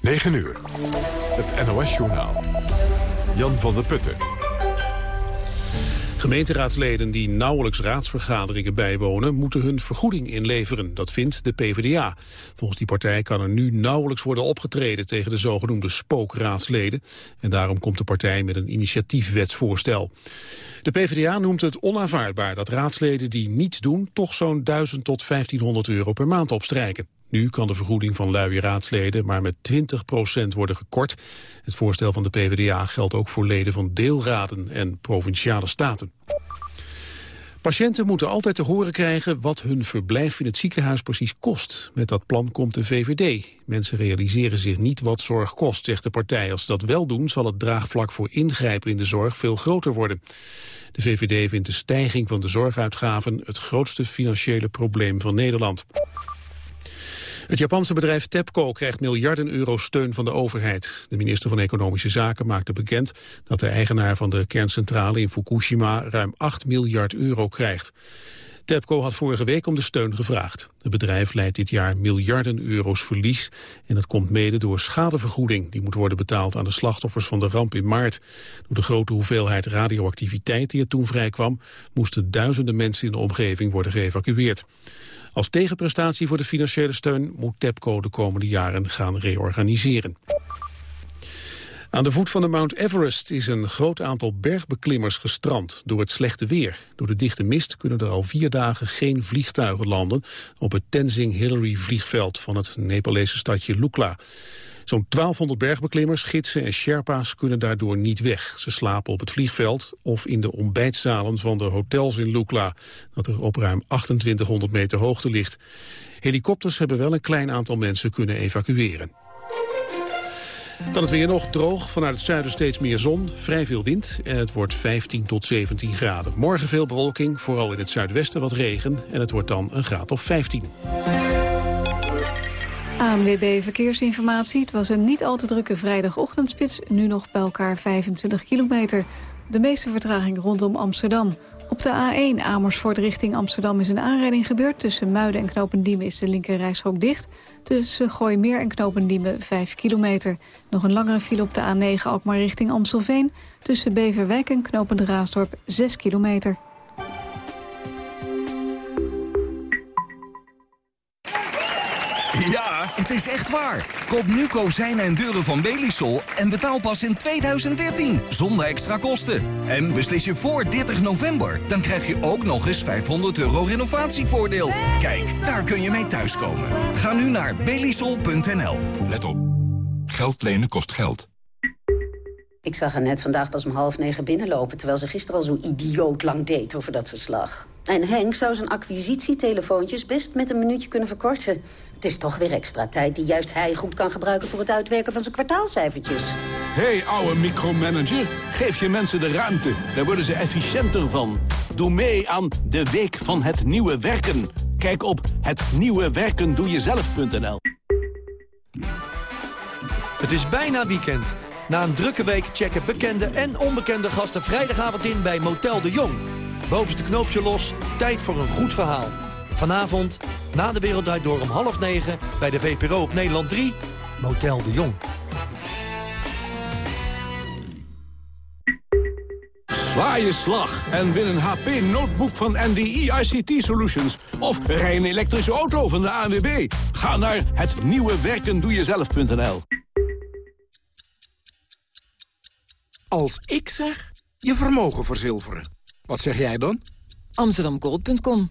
9 uur. Het NOS-journaal. Jan van der Putten. Gemeenteraadsleden die nauwelijks raadsvergaderingen bijwonen... moeten hun vergoeding inleveren, dat vindt de PvdA. Volgens die partij kan er nu nauwelijks worden opgetreden... tegen de zogenoemde spookraadsleden. En daarom komt de partij met een initiatiefwetsvoorstel. De PvdA noemt het onaanvaardbaar dat raadsleden die niets doen... toch zo'n 1000 tot 1500 euro per maand opstrijken. Nu kan de vergoeding van luie raadsleden maar met 20% worden gekort. Het voorstel van de PvdA geldt ook voor leden van deelraden en provinciale staten. Patiënten moeten altijd te horen krijgen wat hun verblijf in het ziekenhuis precies kost. Met dat plan komt de VVD. Mensen realiseren zich niet wat zorg kost, zegt de partij. Als ze dat wel doen, zal het draagvlak voor ingrijpen in de zorg veel groter worden. De VVD vindt de stijging van de zorguitgaven het grootste financiële probleem van Nederland. Het Japanse bedrijf TEPCO krijgt miljarden euro steun van de overheid. De minister van Economische Zaken maakte bekend dat de eigenaar van de kerncentrale in Fukushima ruim 8 miljard euro krijgt. TEPCO had vorige week om de steun gevraagd. Het bedrijf leidt dit jaar miljarden euro's verlies en dat komt mede door schadevergoeding. Die moet worden betaald aan de slachtoffers van de ramp in maart. Door de grote hoeveelheid radioactiviteit die er toen vrijkwam, moesten duizenden mensen in de omgeving worden geëvacueerd. Als tegenprestatie voor de financiële steun moet TEPCO de komende jaren gaan reorganiseren. Aan de voet van de Mount Everest is een groot aantal bergbeklimmers gestrand door het slechte weer. Door de dichte mist kunnen er al vier dagen geen vliegtuigen landen op het Tenzing Hillary vliegveld van het Nepalese stadje Lukla. Zo'n 1200 bergbeklimmers, gidsen en sherpa's kunnen daardoor niet weg. Ze slapen op het vliegveld of in de ontbijtzalen van de hotels in Lukla, dat er op ruim 2800 meter hoogte ligt. Helikopters hebben wel een klein aantal mensen kunnen evacueren. Dan het weer nog droog, vanuit het zuiden steeds meer zon, vrij veel wind en het wordt 15 tot 17 graden. Morgen veel bewolking, vooral in het zuidwesten wat regen en het wordt dan een graad of 15. ANWB Verkeersinformatie. Het was een niet al te drukke vrijdagochtendspits. Nu nog bij elkaar 25 kilometer. De meeste vertraging rondom Amsterdam. Op de A1 Amersfoort richting Amsterdam is een aanrijding gebeurd. Tussen Muiden en Knopendiemen is de linkerrijstrook dicht. Tussen Gooimeer en Knopendiemen 5 kilometer. Nog een langere file op de A9 Alkmaar richting Amstelveen. Tussen Beverwijk en Knopend Raasdorp 6 kilometer. Het is echt waar. Koop nu kozijnen en deuren van Belisol en betaal pas in 2013. Zonder extra kosten. En beslis je voor 30 november. Dan krijg je ook nog eens 500 euro renovatievoordeel. Kijk, daar kun je mee thuiskomen. Ga nu naar belisol.nl. Let op. Geld lenen kost geld. Ik zag haar net vandaag pas om half negen binnenlopen... terwijl ze gisteren al zo idioot lang deed over dat verslag. En Henk zou zijn acquisitietelefoontjes best met een minuutje kunnen verkorten. Het is toch weer extra tijd die juist hij goed kan gebruiken... voor het uitwerken van zijn kwartaalcijfertjes. Hé, hey, ouwe micromanager, geef je mensen de ruimte. Daar worden ze efficiënter van. Doe mee aan de Week van het Nieuwe Werken. Kijk op hetnieuwewerkendoejezelf.nl Het is bijna weekend. Na een drukke week checken bekende en onbekende gasten vrijdagavond in bij Motel de Jong. Bovenste knoopje los, tijd voor een goed verhaal. Vanavond, na de Wereld Draait Door om half negen... bij de VPRO op Nederland 3, Motel de Jong. Sla je slag en win een HP-notebook van NDI ICT Solutions. Of rij een elektrische auto van de ANWB. Ga naar hetnieuwewerkendoejezelf.nl Als ik zeg, je vermogen verzilveren. Wat zeg jij dan? Amsterdamgold.com.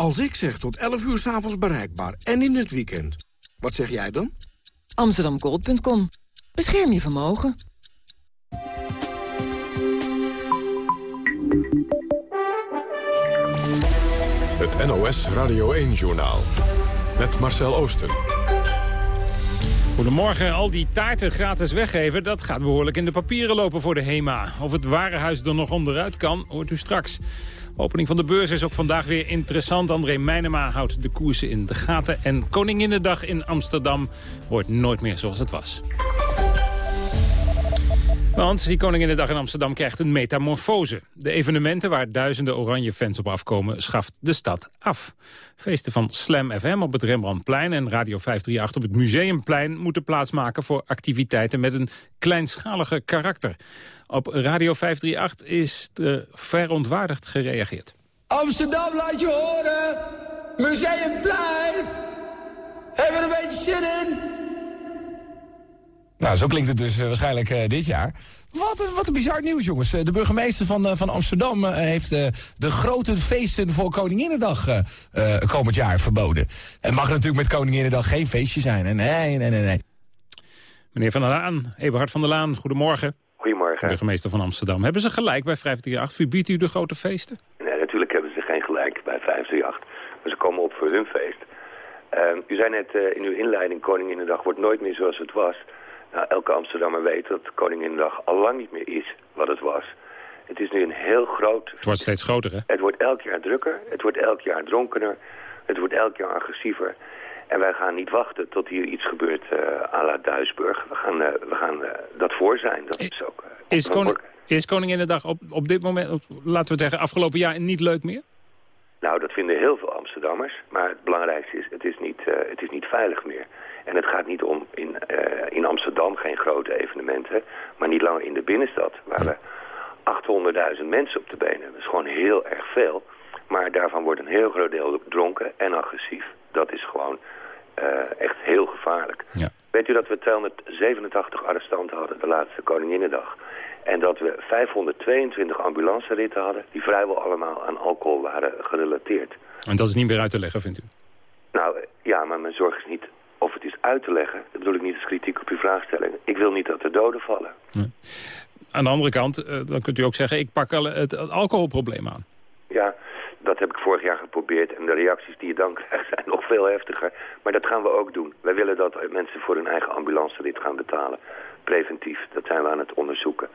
Als ik zeg tot 11 uur s'avonds bereikbaar en in het weekend, wat zeg jij dan? Amsterdamgold.com. Bescherm je vermogen. Het NOS Radio 1-journaal. Met Marcel Oosten. Goedemorgen. Al die taarten gratis weggeven, dat gaat behoorlijk in de papieren lopen voor de HEMA. Of het warenhuis er nog onderuit kan, hoort u straks. Opening van de beurs is ook vandaag weer interessant. André Meijnema houdt de koersen in de gaten. En Koninginnedag in Amsterdam wordt nooit meer zoals het was. Want die Koninginnedag in Amsterdam krijgt een metamorfose. De evenementen waar duizenden oranje fans op afkomen... schaft de stad af. Feesten van Slam FM op het Rembrandtplein... en Radio 538 op het Museumplein... moeten plaatsmaken voor activiteiten met een kleinschalige karakter. Op Radio 538 is er verontwaardigd gereageerd. Amsterdam, laat je horen! Museumplein! Hebben we er een beetje zin in? Nou, zo klinkt het dus uh, waarschijnlijk uh, dit jaar. Wat een, wat een bizar nieuws, jongens. De burgemeester van, uh, van Amsterdam heeft de grote feesten voor Koninginnedag komend jaar verboden. Het mag natuurlijk met Koninginnedag geen feestje zijn. Nee, nee, nee, nee. Meneer Van der Laan, Eberhard van der Laan, goedemorgen. Goedemorgen. Burgemeester van Amsterdam. Hebben ze gelijk bij 538? Verbiedt u de grote feesten? Nee, natuurlijk hebben ze geen gelijk bij 538. Maar ze komen op voor hun feest. u zei net in uw inleiding, Koninginnedag wordt nooit meer zoals het was... Nou, elke Amsterdammer weet dat Koninginnedag al lang niet meer is wat het was. Het is nu een heel groot... Het wordt steeds groter, hè? Het wordt elk jaar drukker, het wordt elk jaar dronkener, het wordt elk jaar agressiever. En wij gaan niet wachten tot hier iets gebeurt uh, à la Duisburg. We gaan, uh, we gaan uh, dat voor zijn. Dat is ook... is, koning, is Koninginnedag op, op dit moment, op, laten we zeggen, afgelopen jaar niet leuk meer? Nou, dat vinden heel veel Amsterdammers. Maar het belangrijkste is, het is niet, het is niet veilig meer. En het gaat niet om in, uh, in Amsterdam geen grote evenementen, maar niet langer in de binnenstad, waar we 800.000 mensen op de benen hebben. Dat is gewoon heel erg veel. Maar daarvan wordt een heel groot deel dronken en agressief. Dat is gewoon echt heel gevaarlijk. Ja. Weet u dat we 287 arrestanten hadden de laatste Koninginnedag? En dat we 522 ambulanceritten hadden... die vrijwel allemaal aan alcohol waren gerelateerd. En dat is niet meer uit te leggen, vindt u? Nou, ja, maar mijn zorg is niet of het is uit te leggen. Dat bedoel ik niet als kritiek op uw vraagstelling. Ik wil niet dat er doden vallen. Nee. Aan de andere kant, uh, dan kunt u ook zeggen... ik pak het alcoholprobleem aan. Ja, dat heb ik vorig jaar geprobeerd. En de reacties die je dan krijgt zijn nog veel heftiger. Maar dat gaan we ook doen. Wij willen dat mensen voor hun eigen ambulancerit gaan betalen. Preventief. Dat zijn we aan het onderzoeken.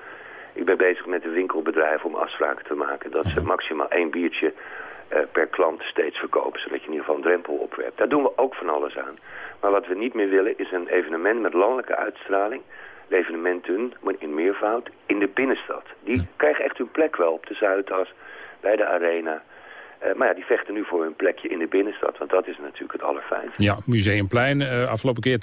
Ik ben bezig met een winkelbedrijf om afspraken te maken. Dat ze maximaal één biertje uh, per klant steeds verkopen. Zodat je in ieder geval een drempel opwerpt. Daar doen we ook van alles aan. Maar wat we niet meer willen is een evenement met landelijke uitstraling. De evenementen, in meervoud, in de binnenstad. Die krijgen echt hun plek wel op de Zuidas, bij de Arena. Uh, maar ja, die vechten nu voor hun plekje in de binnenstad. Want dat is natuurlijk het allerfijnste. Ja, Museumplein. Uh, afgelopen keer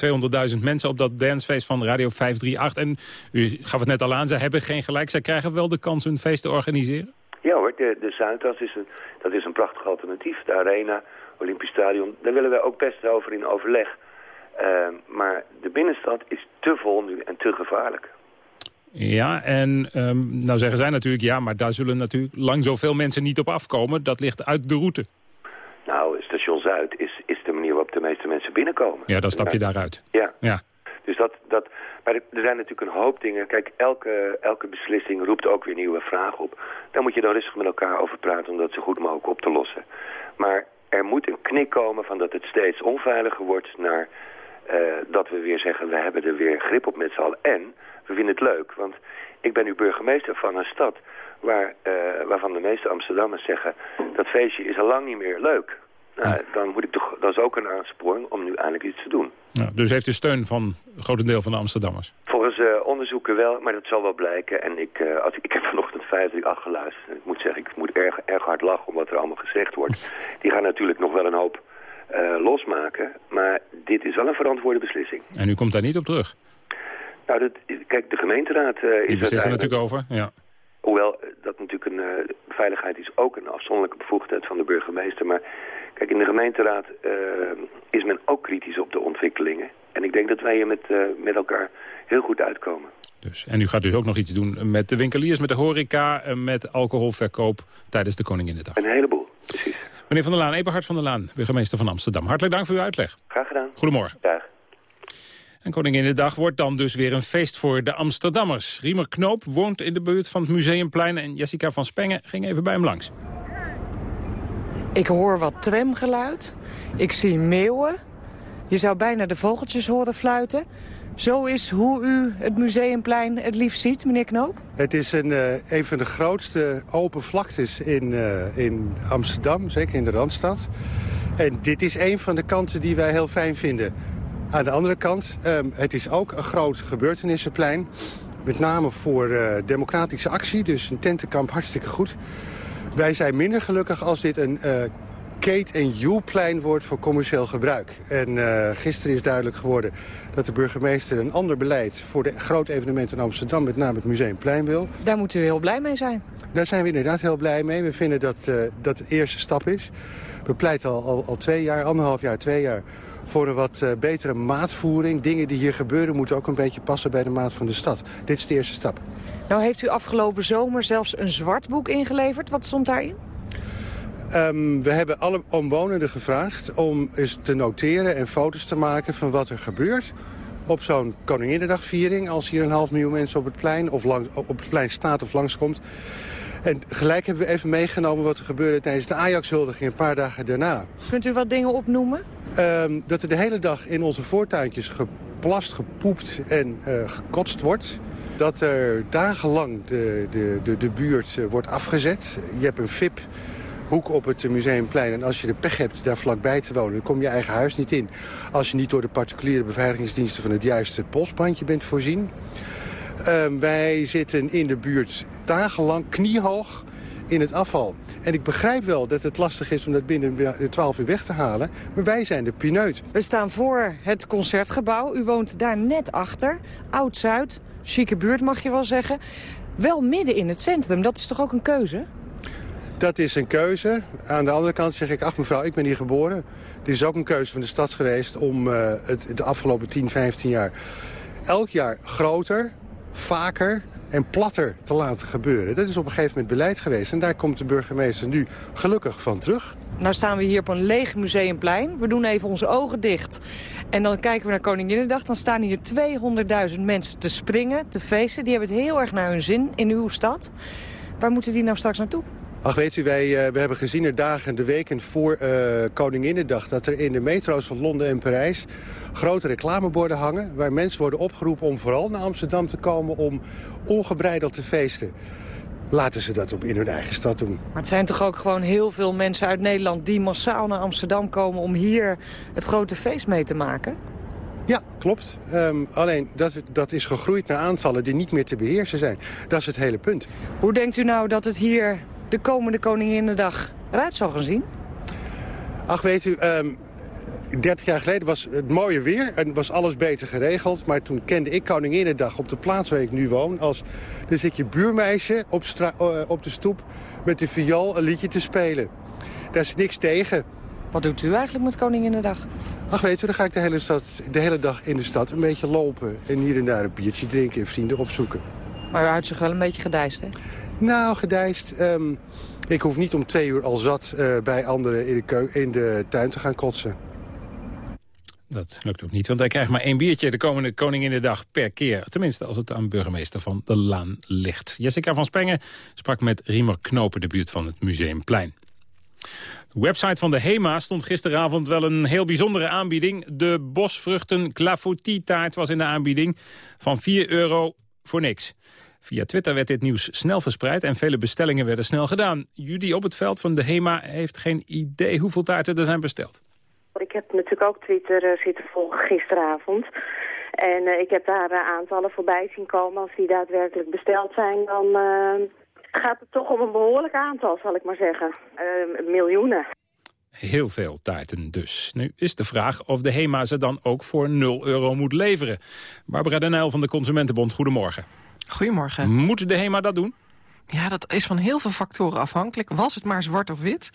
200.000 mensen op dat dancefeest van Radio 538. En u gaf het net al aan, zij hebben geen gelijk. Zij krijgen wel de kans hun feest te organiseren? Ja hoor, de, de Zuidas is een, dat is een prachtig alternatief. De Arena, Olympisch Stadion, daar willen wij ook best over in overleg. Uh, maar de binnenstad is te vol nu en te gevaarlijk. Ja, en um, nou zeggen zij natuurlijk... ja, maar daar zullen natuurlijk lang zoveel mensen niet op afkomen. Dat ligt uit de route. Nou, station Zuid is, is de manier waarop de meeste mensen binnenkomen. Ja, dan stap je daaruit. Ja. ja. Dus dat, dat, maar er zijn natuurlijk een hoop dingen. Kijk, elke, elke beslissing roept ook weer nieuwe vragen op. Daar moet je dan rustig met elkaar over praten om dat zo goed mogelijk op te lossen. Maar er moet een knik komen van dat het steeds onveiliger wordt naar uh, dat we weer zeggen, we hebben er weer grip op met z'n allen. En we vinden het leuk, want ik ben nu burgemeester van een stad waar, uh, waarvan de meeste Amsterdammers zeggen, dat feestje is al lang niet meer leuk. Nou, dan moet ik toch, dat is ook een aansporing om nu eindelijk iets te doen. Ja, dus heeft u steun van een groot deel van de Amsterdammers? Volgens uh, onderzoeken wel, maar dat zal wel blijken. En ik, uh, als ik, ik heb vanochtend 538 geluisterd. En ik moet zeggen, ik moet erg, erg hard lachen om wat er allemaal gezegd wordt. Die gaan natuurlijk nog wel een hoop uh, losmaken. Maar dit is wel een verantwoorde beslissing. En u komt daar niet op terug? Nou, dat, kijk, de gemeenteraad uh, Die is beslist er natuurlijk over, ja. Hoewel dat natuurlijk een uh, veiligheid is ook een afzonderlijke bevoegdheid van de burgemeester. Maar kijk, in de gemeenteraad uh, is men ook kritisch op de ontwikkelingen. En ik denk dat wij hier met, uh, met elkaar heel goed uitkomen. Dus, en u gaat dus ook nog iets doen met de winkeliers, met de horeca... met alcoholverkoop tijdens de Koninginnedag. Een heleboel, precies. Meneer Van der Laan, Eberhard van der Laan, burgemeester van Amsterdam. Hartelijk dank voor uw uitleg. Graag gedaan. Goedemorgen. Dag. En Koninginnedag wordt dan dus weer een feest voor de Amsterdammers. Riemer Knoop woont in de buurt van het Museumplein... en Jessica van Spengen ging even bij hem langs. Ik hoor wat tramgeluid. Ik zie meeuwen. Je zou bijna de vogeltjes horen fluiten. Zo is hoe u het Museumplein het liefst ziet, meneer Knoop? Het is een, uh, een van de grootste open vlaktes in, uh, in Amsterdam, zeker in de Randstad. En dit is een van de kanten die wij heel fijn vinden. Aan de andere kant, um, het is ook een groot gebeurtenissenplein. Met name voor uh, democratische actie, dus een tentenkamp hartstikke goed. Wij zijn minder gelukkig als dit een Kate en Joelplein wordt voor commercieel gebruik. En uh, gisteren is duidelijk geworden dat de burgemeester een ander beleid... voor de grote evenementen in Amsterdam, met name het Museumplein, wil. Daar moeten we heel blij mee zijn. Daar zijn we inderdaad heel blij mee. We vinden dat uh, dat de eerste stap is. We pleiten al, al, al twee jaar, anderhalf jaar, twee jaar voor een wat uh, betere maatvoering. Dingen die hier gebeuren moeten ook een beetje passen bij de maat van de stad. Dit is de eerste stap. Nou heeft u afgelopen zomer zelfs een zwart boek ingeleverd. Wat stond daarin? Um, we hebben alle omwonenden gevraagd om eens te noteren en foto's te maken van wat er gebeurt op zo'n Koninginnedagviering... als hier een half miljoen mensen op het plein, of lang, op het plein staat of langskomt. En gelijk hebben we even meegenomen wat er gebeurde tijdens de Ajax-huldiging een paar dagen daarna. Kunt u wat dingen opnoemen? Um, dat er de hele dag in onze voortuintjes geplast, gepoept en uh, gekotst wordt. Dat er dagenlang de, de, de, de buurt uh, wordt afgezet. Je hebt een VIP hoek op het Museumplein. En als je de pech hebt daar vlakbij te wonen, dan kom je eigen huis niet in. Als je niet door de particuliere beveiligingsdiensten van het juiste postbandje bent voorzien. Uh, wij zitten in de buurt dagenlang kniehoog in het afval. En ik begrijp wel dat het lastig is om dat binnen de 12 uur weg te halen. Maar wij zijn de pineut. We staan voor het Concertgebouw. U woont daar net achter. Oud-Zuid. Chique buurt mag je wel zeggen. Wel midden in het centrum. Dat is toch ook een keuze? Dat is een keuze. Aan de andere kant zeg ik, ach mevrouw, ik ben hier geboren. Dit is ook een keuze van de stad geweest om uh, het de afgelopen 10, 15 jaar... elk jaar groter, vaker en platter te laten gebeuren. Dat is op een gegeven moment beleid geweest. En daar komt de burgemeester nu gelukkig van terug. Nou staan we hier op een leeg museumplein. We doen even onze ogen dicht. En dan kijken we naar Koninginnedag. Dan staan hier 200.000 mensen te springen, te feesten. Die hebben het heel erg naar hun zin in uw stad. Waar moeten die nou straks naartoe? Ach, weet u, wij uh, we hebben gezien de dagen, de weken voor uh, Koninginnedag... dat er in de metro's van Londen en Parijs grote reclameborden hangen... waar mensen worden opgeroepen om vooral naar Amsterdam te komen... om ongebreideld te feesten. Laten ze dat op in hun eigen stad doen. Maar het zijn toch ook gewoon heel veel mensen uit Nederland... die massaal naar Amsterdam komen om hier het grote feest mee te maken? Ja, klopt. Um, alleen dat, dat is gegroeid naar aantallen die niet meer te beheersen zijn. Dat is het hele punt. Hoe denkt u nou dat het hier de komende Koninginnedag eruit zal gaan zien? Ach, weet u, um, 30 jaar geleden was het mooie weer en was alles beter geregeld. Maar toen kende ik Koninginnedag op de plaats waar ik nu woon. Als, dan zit je buurmeisje op, uh, op de stoep met de viool een liedje te spelen. Daar is niks tegen. Wat doet u eigenlijk met Koninginnedag? Ach, weet u, dan ga ik de hele, stad, de hele dag in de stad een beetje lopen. En hier en daar een biertje drinken en vrienden opzoeken. Maar u houdt zich wel een beetje gedijst, hè? Nou, gedijst. Um, ik hoef niet om twee uur al zat uh, bij anderen in de, in de tuin te gaan kotsen. Dat lukt ook niet, want hij krijgt maar één biertje de komende Koninginnedag per keer. Tenminste, als het aan burgemeester van de Laan ligt. Jessica van Spengen sprak met Riemer Knopen, de buurt van het Museumplein. De website van de HEMA stond gisteravond wel een heel bijzondere aanbieding. De bosvruchten clafoutie-taart was in de aanbieding van 4 euro voor niks. Via Twitter werd dit nieuws snel verspreid en vele bestellingen werden snel gedaan. Judy op het veld van de HEMA heeft geen idee hoeveel taarten er zijn besteld. Ik heb natuurlijk ook Twitter uh, zitten volgen gisteravond. En uh, ik heb daar uh, aantallen voorbij zien komen. Als die daadwerkelijk besteld zijn, dan gaat het toch om een behoorlijk aantal, zal ik maar zeggen. miljoenen. Heel veel taarten dus. Nu is de vraag of de HEMA ze dan ook voor 0 euro moet leveren. Barbara Den Uyl van de Consumentenbond, goedemorgen. Goedemorgen. Moet de HEMA dat doen? Ja, dat is van heel veel factoren afhankelijk. Was het maar zwart of wit?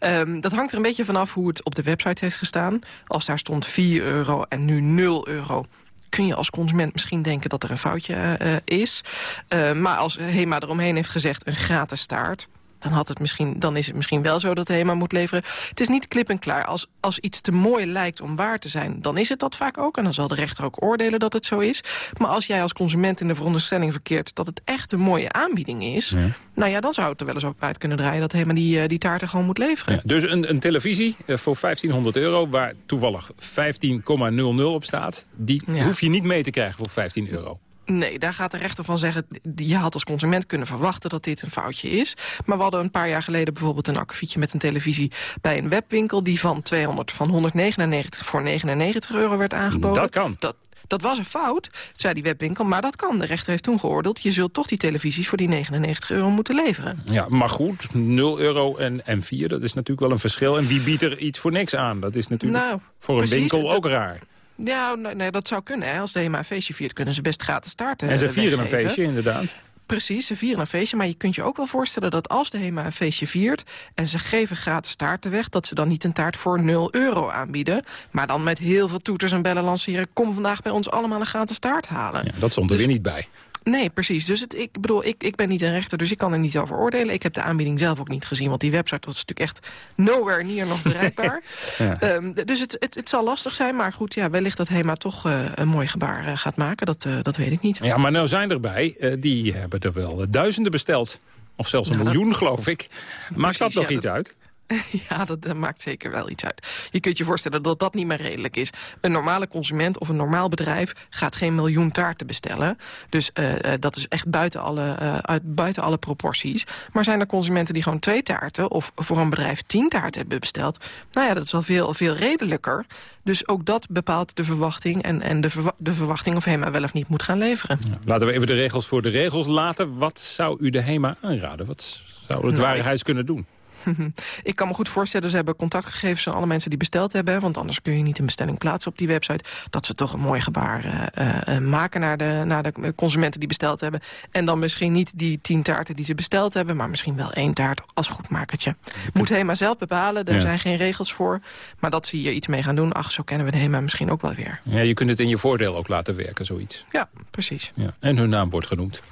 Um, dat hangt er een beetje vanaf hoe het op de website heeft gestaan. Als daar stond 4 euro en nu 0 euro kun je als consument misschien denken dat er een foutje uh, is. Uh, maar als HEMA eromheen heeft gezegd een gratis taart dan, had het misschien, dan is het misschien wel zo dat de HEMA moet leveren. Het is niet klip en klaar. Als, als iets te mooi lijkt om waar te zijn, dan is het dat vaak ook. En dan zal de rechter ook oordelen dat het zo is. Maar als jij als consument in de veronderstelling verkeert... dat het echt een mooie aanbieding is... nou ja, dan zou het er wel eens op uit kunnen draaien... dat HEMA die, eh, die taarten gewoon moet leveren. Ja, dus een, een televisie eh, voor 1500 euro... waar toevallig 15,00 op staat... die hoef je niet mee te krijgen voor 15 euro. Nee, daar gaat de rechter van zeggen... je had als consument kunnen verwachten dat dit een foutje is. Maar we hadden een paar jaar geleden bijvoorbeeld een akkefietje met een televisie... bij een webwinkel die van, 200, van 199 voor 99 euro werd aangeboden. Dat kan. Dat, dat was een fout, zei die webwinkel, maar dat kan. De rechter heeft toen geoordeeld... je zult toch die televisies voor die 99 euro moeten leveren. Ja, maar goed, 0 euro en, en 4, dat is natuurlijk wel een verschil. En wie biedt er iets voor niks aan? Dat is natuurlijk nou, voor een winkel ook raar. Ja, nee, nee, dat zou kunnen. Hè. Als de HEMA een feestje viert, kunnen ze best gratis starten. En ze vieren weggeven. een feestje, inderdaad. Precies, ze vieren een feestje. Maar je kunt je ook wel voorstellen dat als de HEMA een feestje viert... en ze geven gratis taarten weg... dat ze dan niet een taart voor 0 euro aanbieden... maar dan met heel veel toeters en bellen lanceren... kom vandaag bij ons allemaal een gratis taart halen. Ja, dat stond er Dus- weer niet bij. Nee, precies. Dus het, ik bedoel, ik, ik ben niet een rechter, dus ik kan er niet over oordelen. Ik heb de aanbieding zelf ook niet gezien, want die website was natuurlijk echt nowhere near nog bereikbaar. Ja. Ehm, dus het, het, het zal lastig zijn, maar goed, ja, wellicht dat HEMA toch eh, een mooi gebaar eh, gaat maken. Dat, eh, dat weet ik niet. Ja, maar nou zijn erbij, eh, die hebben er wel duizenden besteld. Of zelfs een Nou, dat- miljoen, geloof ik. Maakt dat nog ja, iets dat- uit? Ja, dat, dat maakt zeker wel iets uit. Je kunt je voorstellen dat dat niet meer redelijk is. Een normale consument of een normaal bedrijf gaat geen miljoen taarten bestellen. Dus eh, eh, dat is echt buiten alle, eh, uit, buiten alle proporties. Maar zijn er consumenten die gewoon twee taarten... of voor een bedrijf tien taarten hebben besteld... nou ja, dat is wel veel, veel redelijker. Dus ook dat bepaalt de verwachting... en, en de, verwa- de verwachting of HEMA wel of niet moet gaan leveren. Laten we even de regels voor de regels laten. Wat zou u de HEMA aanraden? Wat zou het Nou, ware huis kunnen doen? Ik kan me goed voorstellen, ze hebben contactgegevens van alle mensen die besteld hebben. Want anders kun je niet een bestelling plaatsen op die website. Dat ze toch een mooi gebaar eh, eh, eh, maken naar de, naar de consumenten die besteld hebben. En dan misschien niet die tien taarten die ze besteld hebben. Maar misschien wel één taart als goedmakertje. Moet HEMA zelf bepalen, daar Ja. zijn geen regels voor. Maar dat ze hier iets mee gaan doen, ach, zo kennen we de HEMA misschien ook wel weer. Ja, je kunt het in je voordeel ook laten werken, zoiets. Ja, precies. Ja. En hun naam wordt genoemd.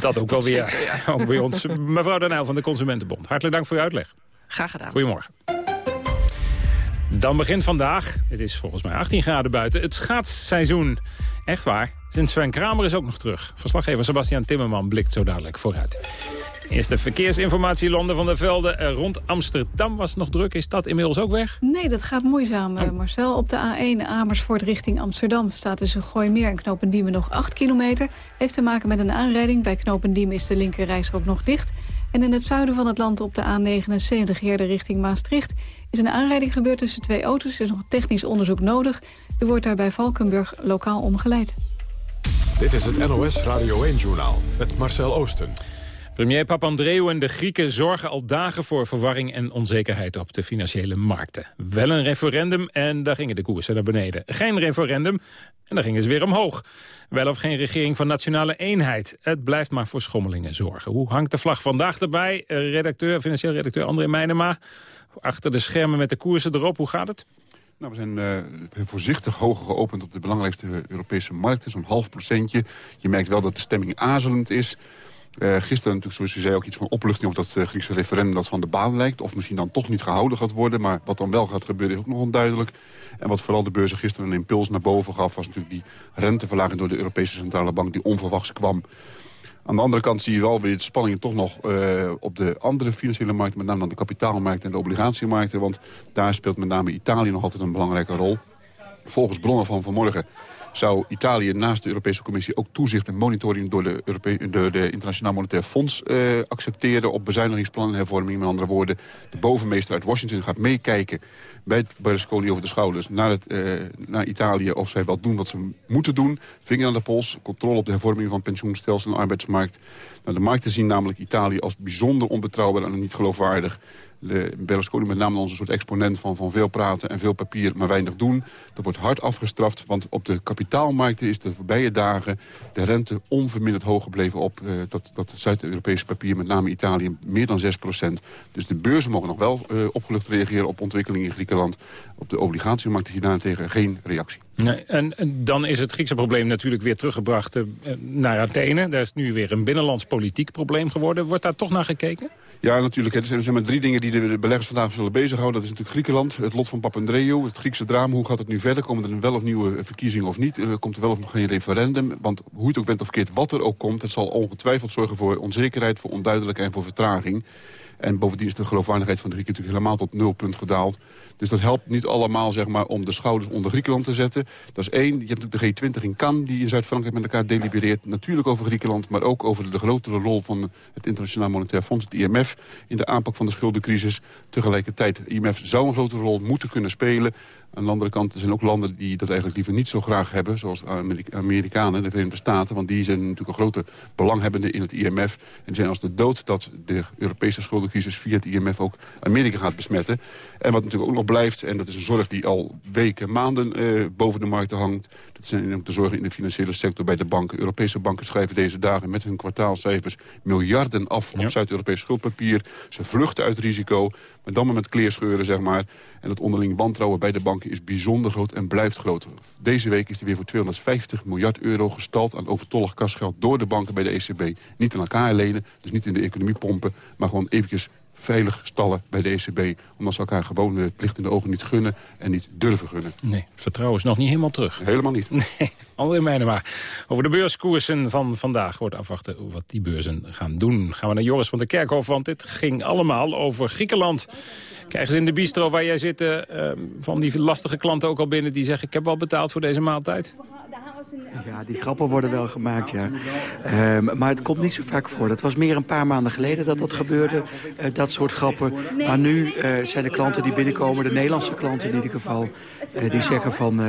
dat ook wel weer zeker, ook bij ons. Mevrouw Den van de Consumentenbond, hartelijk dank voor uw uitleg. Graag gedaan. Goedemorgen. Dan begint vandaag, het is volgens mij 18 graden buiten, het schaatsseizoen. Echt waar. Sinds Sven Kramer is ook nog terug. Verslaggever Sebastian Timmerman blikt zo dadelijk vooruit. Eerste verkeersinformatie, Londen van der Velde. Eh, Rond Amsterdam was het nog druk. Is dat inmiddels ook weg? Nee, dat gaat moeizaam, eh, Marcel. Op de A1 Amersfoort richting Amsterdam staat tussen Gooimeer en Knopendiemen nog 8 kilometer. Heeft te maken met een aanrijding. Bij Knopendiemen is de linkerrijstrook nog dicht. En in het zuiden van het land op de A79 Heerde richting Maastricht... is een aanrijding gebeurd tussen twee auto's. Er is nog technisch onderzoek nodig. U wordt daar bij Valkenburg lokaal omgeleid. Dit is het NOS Radio 1-journaal met Marcel Oosten. Premier Papandreou en de Grieken zorgen al dagen voor verwarring en onzekerheid op de financiële markten. Wel een referendum en daar gingen de koersen naar beneden. Geen referendum en daar gingen ze weer omhoog. Wel of geen regering van nationale eenheid. Het blijft maar voor schommelingen zorgen. Hoe hangt de vlag vandaag erbij? Redacteur, financieel redacteur André Meijnema. Achter de schermen met de koersen erop, hoe gaat het? Nou, we zijn eh, voorzichtig hoger geopend op de belangrijkste Europese markten. Zo'n half procentje. Je merkt wel dat de stemming azelend is. Eh, gisteren natuurlijk, zoals u zei, ook iets van opluchting... of dat eh, Griekse referendum dat van de baan lijkt. Of misschien dan toch niet gehouden gaat worden. Maar wat dan wel gaat gebeuren is ook nog onduidelijk. En wat vooral de beurzen gisteren een impuls naar boven gaf... was natuurlijk die renteverlaging door de Europese Centrale Bank... die onverwachts kwam. Aan de andere kant zie je wel weer de spanningen toch nog eh, op de andere financiële markten. Met name dan de kapitaalmarkten en de obligatiemarkten. Want daar speelt met name Italië nog altijd een belangrijke rol. Volgens bronnen van vanmorgen zou Italië naast de Europese Commissie ook toezicht en monitoring door de, Europe door de Internationaal Monetair Fonds eh, accepteren op bezuinigingsplannen en hervorming. Met andere woorden, de bovenmeester uit Washington gaat meekijken bij Berlusconi over de schouders naar, het, eh, naar Italië of zij wel doen wat ze moeten doen. Vinger aan de pols, controle op de hervorming van pensioenstelsel en arbeidsmarkt. Nou, de markten zien namelijk Italië als bijzonder onbetrouwbaar en niet geloofwaardig. Berlusconi met name een soort exponent van, van veel praten en veel papier, maar weinig doen. Dat wordt hard afgestraft, want op de kapitaalmarkten is de voorbije dagen de rente onverminderd hoog gebleven op eh, dat, dat Zuid-Europese papier, met name Italië, meer dan 6% Dus de beurzen mogen nog wel eh, opgelucht reageren op ontwikkelingen in Griekenland. Op de obligatiemarkt is hier daarentegen geen reactie. Nee, en, dan is het Griekse probleem natuurlijk weer teruggebracht eh, naar Athene. Daar is nu weer een binnenlands politiek probleem geworden. Wordt daar toch naar gekeken? Ja, natuurlijk. Er zijn maar drie dingen die de beleggers vandaag zullen bezighouden. Dat is natuurlijk Griekenland, het lot van Papandreou, het Griekse drama. Hoe gaat het nu verder? Komen er een wel of nieuwe verkiezingen of niet? Uh, komt er wel of nog geen referendum? Want hoe het ook bent of keert, wat er ook komt... het zal ongetwijfeld zorgen voor onzekerheid, voor onduidelijkheid en voor vertraging. En bovendien is de geloofwaardigheid van de Grieken natuurlijk helemaal tot nul punt gedaald. Dus dat helpt niet allemaal zeg maar, om de schouders onder Griekenland te zetten. Dat is één. Je hebt natuurlijk de G20 in Cannes die in Zuid-Frankrijk met elkaar delibereert. Natuurlijk over Griekenland, maar ook over de grotere rol van het Internationaal Monetair Fonds, het IMF, in de aanpak van de schuldencrisis. Tegelijkertijd, IMF zou een grote rol moeten kunnen spelen. Aan de andere kant er zijn ook landen die dat eigenlijk liever niet zo graag hebben. Zoals de Amerikanen, de Verenigde Staten. Want die zijn natuurlijk een grote belanghebbende in het IMF. En die zijn als de dood dat de Europese schuldencrisis via het IMF ook Amerika gaat besmetten. En wat natuurlijk ook nog blijft, en dat is een zorg die al weken, maanden eh, boven de markten hangt. Dat zijn ook de zorgen in de financiële sector bij de banken. Europese banken schrijven deze dagen met hun kwartaalcijfers miljarden af op Zuid-Europees schuldpapier. Ze vluchten uit risico, maar dan maar met kleerscheuren, zeg maar. En het onderling wantrouwen bij de banken is bijzonder groot en blijft groot. Deze week is er weer voor 250 miljard euro gestald aan overtollig kasgeld door de banken bij de ECB. Niet aan elkaar lenen, dus niet in de economie pompen, maar gewoon eventjes veilig stallen bij de ECB. Omdat ze elkaar gewoon het licht in de ogen niet gunnen en niet durven gunnen. Nee, vertrouwen is nog niet helemaal terug. Helemaal niet. Nee, André maar. Over de beurskoersen van vandaag wordt afwachten wat die beurzen gaan doen. Gaan we naar Joris van der Kerkhof, want dit ging allemaal over Griekenland. Krijgen ze in de bistro waar jij zit uh, van die lastige klanten ook al binnen... die zeggen ik heb al betaald voor deze maaltijd? Ja, die grappen worden wel gemaakt, ja. Um, maar het komt niet zo vaak voor. Dat was meer een paar maanden geleden dat dat gebeurde, uh, dat soort grappen. Maar nu uh, zijn de klanten die binnenkomen, de Nederlandse klanten in ieder geval... Uh, die zeggen van,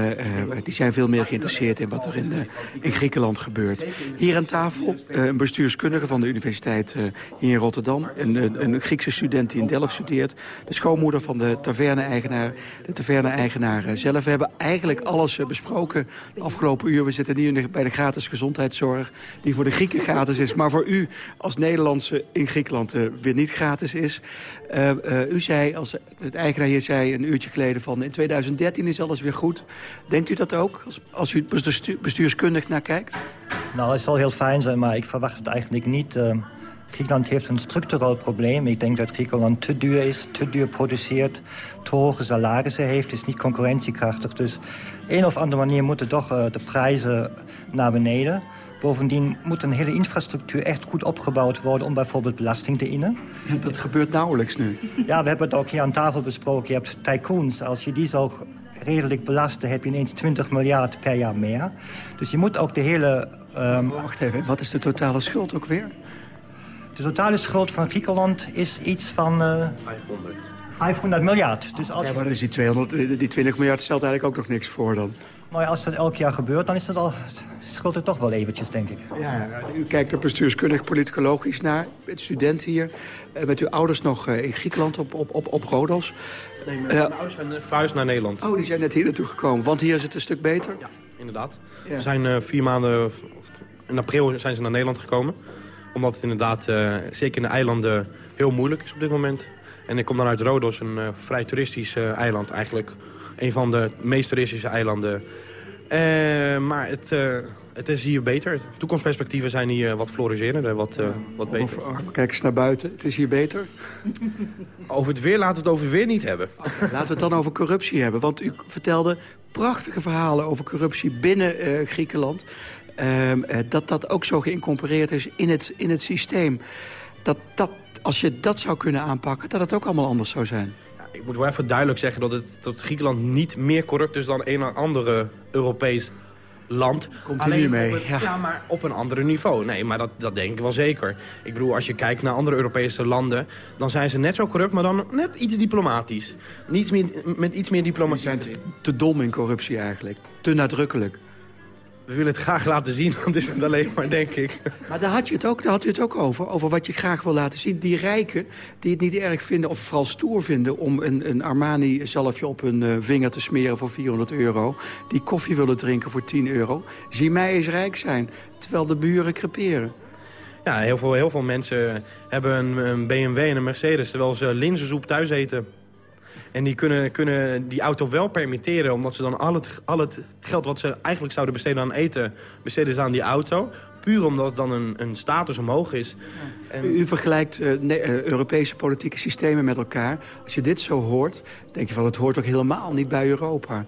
die zijn veel meer geïnteresseerd in wat er in, in Griekenland gebeurt. Hier aan tafel een bestuurskundige van de universiteit hier in Rotterdam. Een, een Griekse student die in Delft studeert. De schoonmoeder van de taverne-eigenaar. De taverne-eigenaar zelf. We hebben eigenlijk alles besproken de afgelopen uur. We zitten hier bij de gratis gezondheidszorg... die voor de Grieken gratis is, maar voor u als Nederlandse in Griekenland uh, weer niet gratis is. Uh, uh, u zei, als het eigenaar hier zei een uurtje geleden van... in 2013 is alles weer goed. Denkt u dat ook, als, als u bestuur, bestuurskundig naar kijkt? Nou, het zal heel fijn zijn, maar ik verwacht het eigenlijk niet... Griekenland heeft een structureel probleem. Ik denk dat Griekenland te duur is, te duur produceert... te hoge salarissen heeft, is niet concurrentiekrachtig. Dus een of andere manier moeten toch uh, de prijzen naar beneden. Bovendien moet een hele infrastructuur echt goed opgebouwd worden... om bijvoorbeeld belasting te innen. Dat gebeurt nauwelijks nu. Ja, we hebben het ook hier aan tafel besproken. Je hebt tycoons. Als je die zo redelijk belasten, heb je ineens 20 miljard per jaar meer. Dus je moet ook de hele... Um... Wacht even, wat is de totale schuld ook weer? De totale schuld van Griekenland is iets van... Uh, 500. 500 miljard. Dus als... Ja, maar dan is die, 200, die 20 miljard stelt eigenlijk ook nog niks voor dan. Maar als dat elk jaar gebeurt, dan is dat al, schuld het toch wel eventjes, denk ik. Ja, u kijkt er bestuurskundig, politicologisch naar. Met student hier. Eh, met uw ouders nog eh, in Griekenland op, op, op, op Rodos. Nee, mijn uh, ouders zijn verhuisd naar Nederland. Oh, die zijn net hier naartoe gekomen. Want hier is het een stuk beter? Ja, inderdaad. Ja. We zijn vier maanden... In april zijn ze naar Nederland gekomen omdat het inderdaad, uh, zeker in de eilanden, heel moeilijk is op dit moment. En ik kom dan uit Rodos, een uh, vrij toeristisch uh, eiland eigenlijk. Een van de meest toeristische eilanden. maar het, het is hier beter. De toekomstperspectieven zijn hier wat floriserender, wat, wat beter. kijk eens naar buiten, het is hier beter. Over het weer laten we het over weer niet hebben. Okay, laten we het dan over corruptie hebben. Want u vertelde prachtige verhalen over corruptie binnen Griekenland. Um, dat dat ook zo geïncorporeerd is in het, in het systeem. Dat, dat, als je dat zou kunnen aanpakken, dat het ook allemaal anders zou zijn. Ja, ik moet wel even duidelijk zeggen dat, het, dat Griekenland niet meer corrupt is dan een andere Europees land. Komt nu mee? ja. ja. maar op een ander niveau. Nee, maar dat, dat denk ik wel zeker. Ik bedoel, als je kijkt naar andere Europese landen... dan zijn ze net zo corrupt, maar dan net iets diplomatisch. Niet meer, met iets meer diplomatie. Ze zijn te, te dom in corruptie eigenlijk. Te nadrukkelijk we willen het graag laten zien, want is het alleen maar, denk ik. Maar daar had, je het ook, daar had u het ook over, over wat je graag wil laten zien. Die rijken die het niet erg vinden, of vooral stoer vinden... om een, een Armani-zalfje op hun uh, vinger te smeren voor 400 euro. Die koffie willen drinken voor 10 euro. Zie mij eens rijk zijn, terwijl de buren creperen. Ja, heel veel, heel veel mensen hebben een, een BMW en een Mercedes... terwijl ze linzensoep thuis eten. En die kunnen, kunnen die auto wel permitteren... omdat ze dan al het, al het geld wat ze eigenlijk zouden besteden aan eten... besteden ze aan die auto. Puur omdat het dan een, een status omhoog is. En... U, u, vergelijkt uh, nee, uh, Europese politieke systemen met elkaar. Als je dit zo hoort, denk je van het hoort ook helemaal niet bij Europa.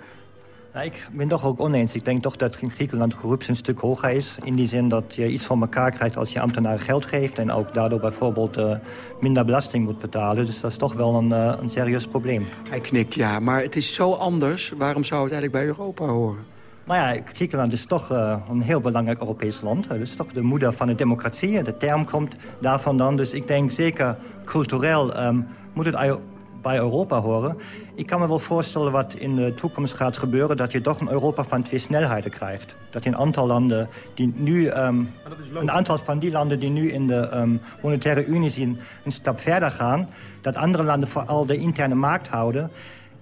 Nou, ik ben toch ook oneens. Ik denk toch dat in Griekenland corruptie een stuk hoger is. In die zin dat je iets van elkaar krijgt als je ambtenaren geld geeft... en ook daardoor bijvoorbeeld uh, minder belasting moet betalen. Dus dat is toch wel een, uh, een serieus probleem. Hij knikt, ja. Maar het is zo anders. Waarom zou het eigenlijk bij Europa horen? Nou ja, Griekenland is toch uh, een heel belangrijk Europees land. Het is toch de moeder van de democratie. De term komt daarvan dan. Dus ik denk zeker cultureel um, moet het bij Europa horen. Ik kan me wel voorstellen wat in de toekomst gaat gebeuren... dat je toch een Europa van twee snelheden krijgt. Dat een aantal landen die nu... Um, een aantal van die landen die nu in de um, monetaire unie zien... een stap verder gaan. Dat andere landen vooral de interne markt houden...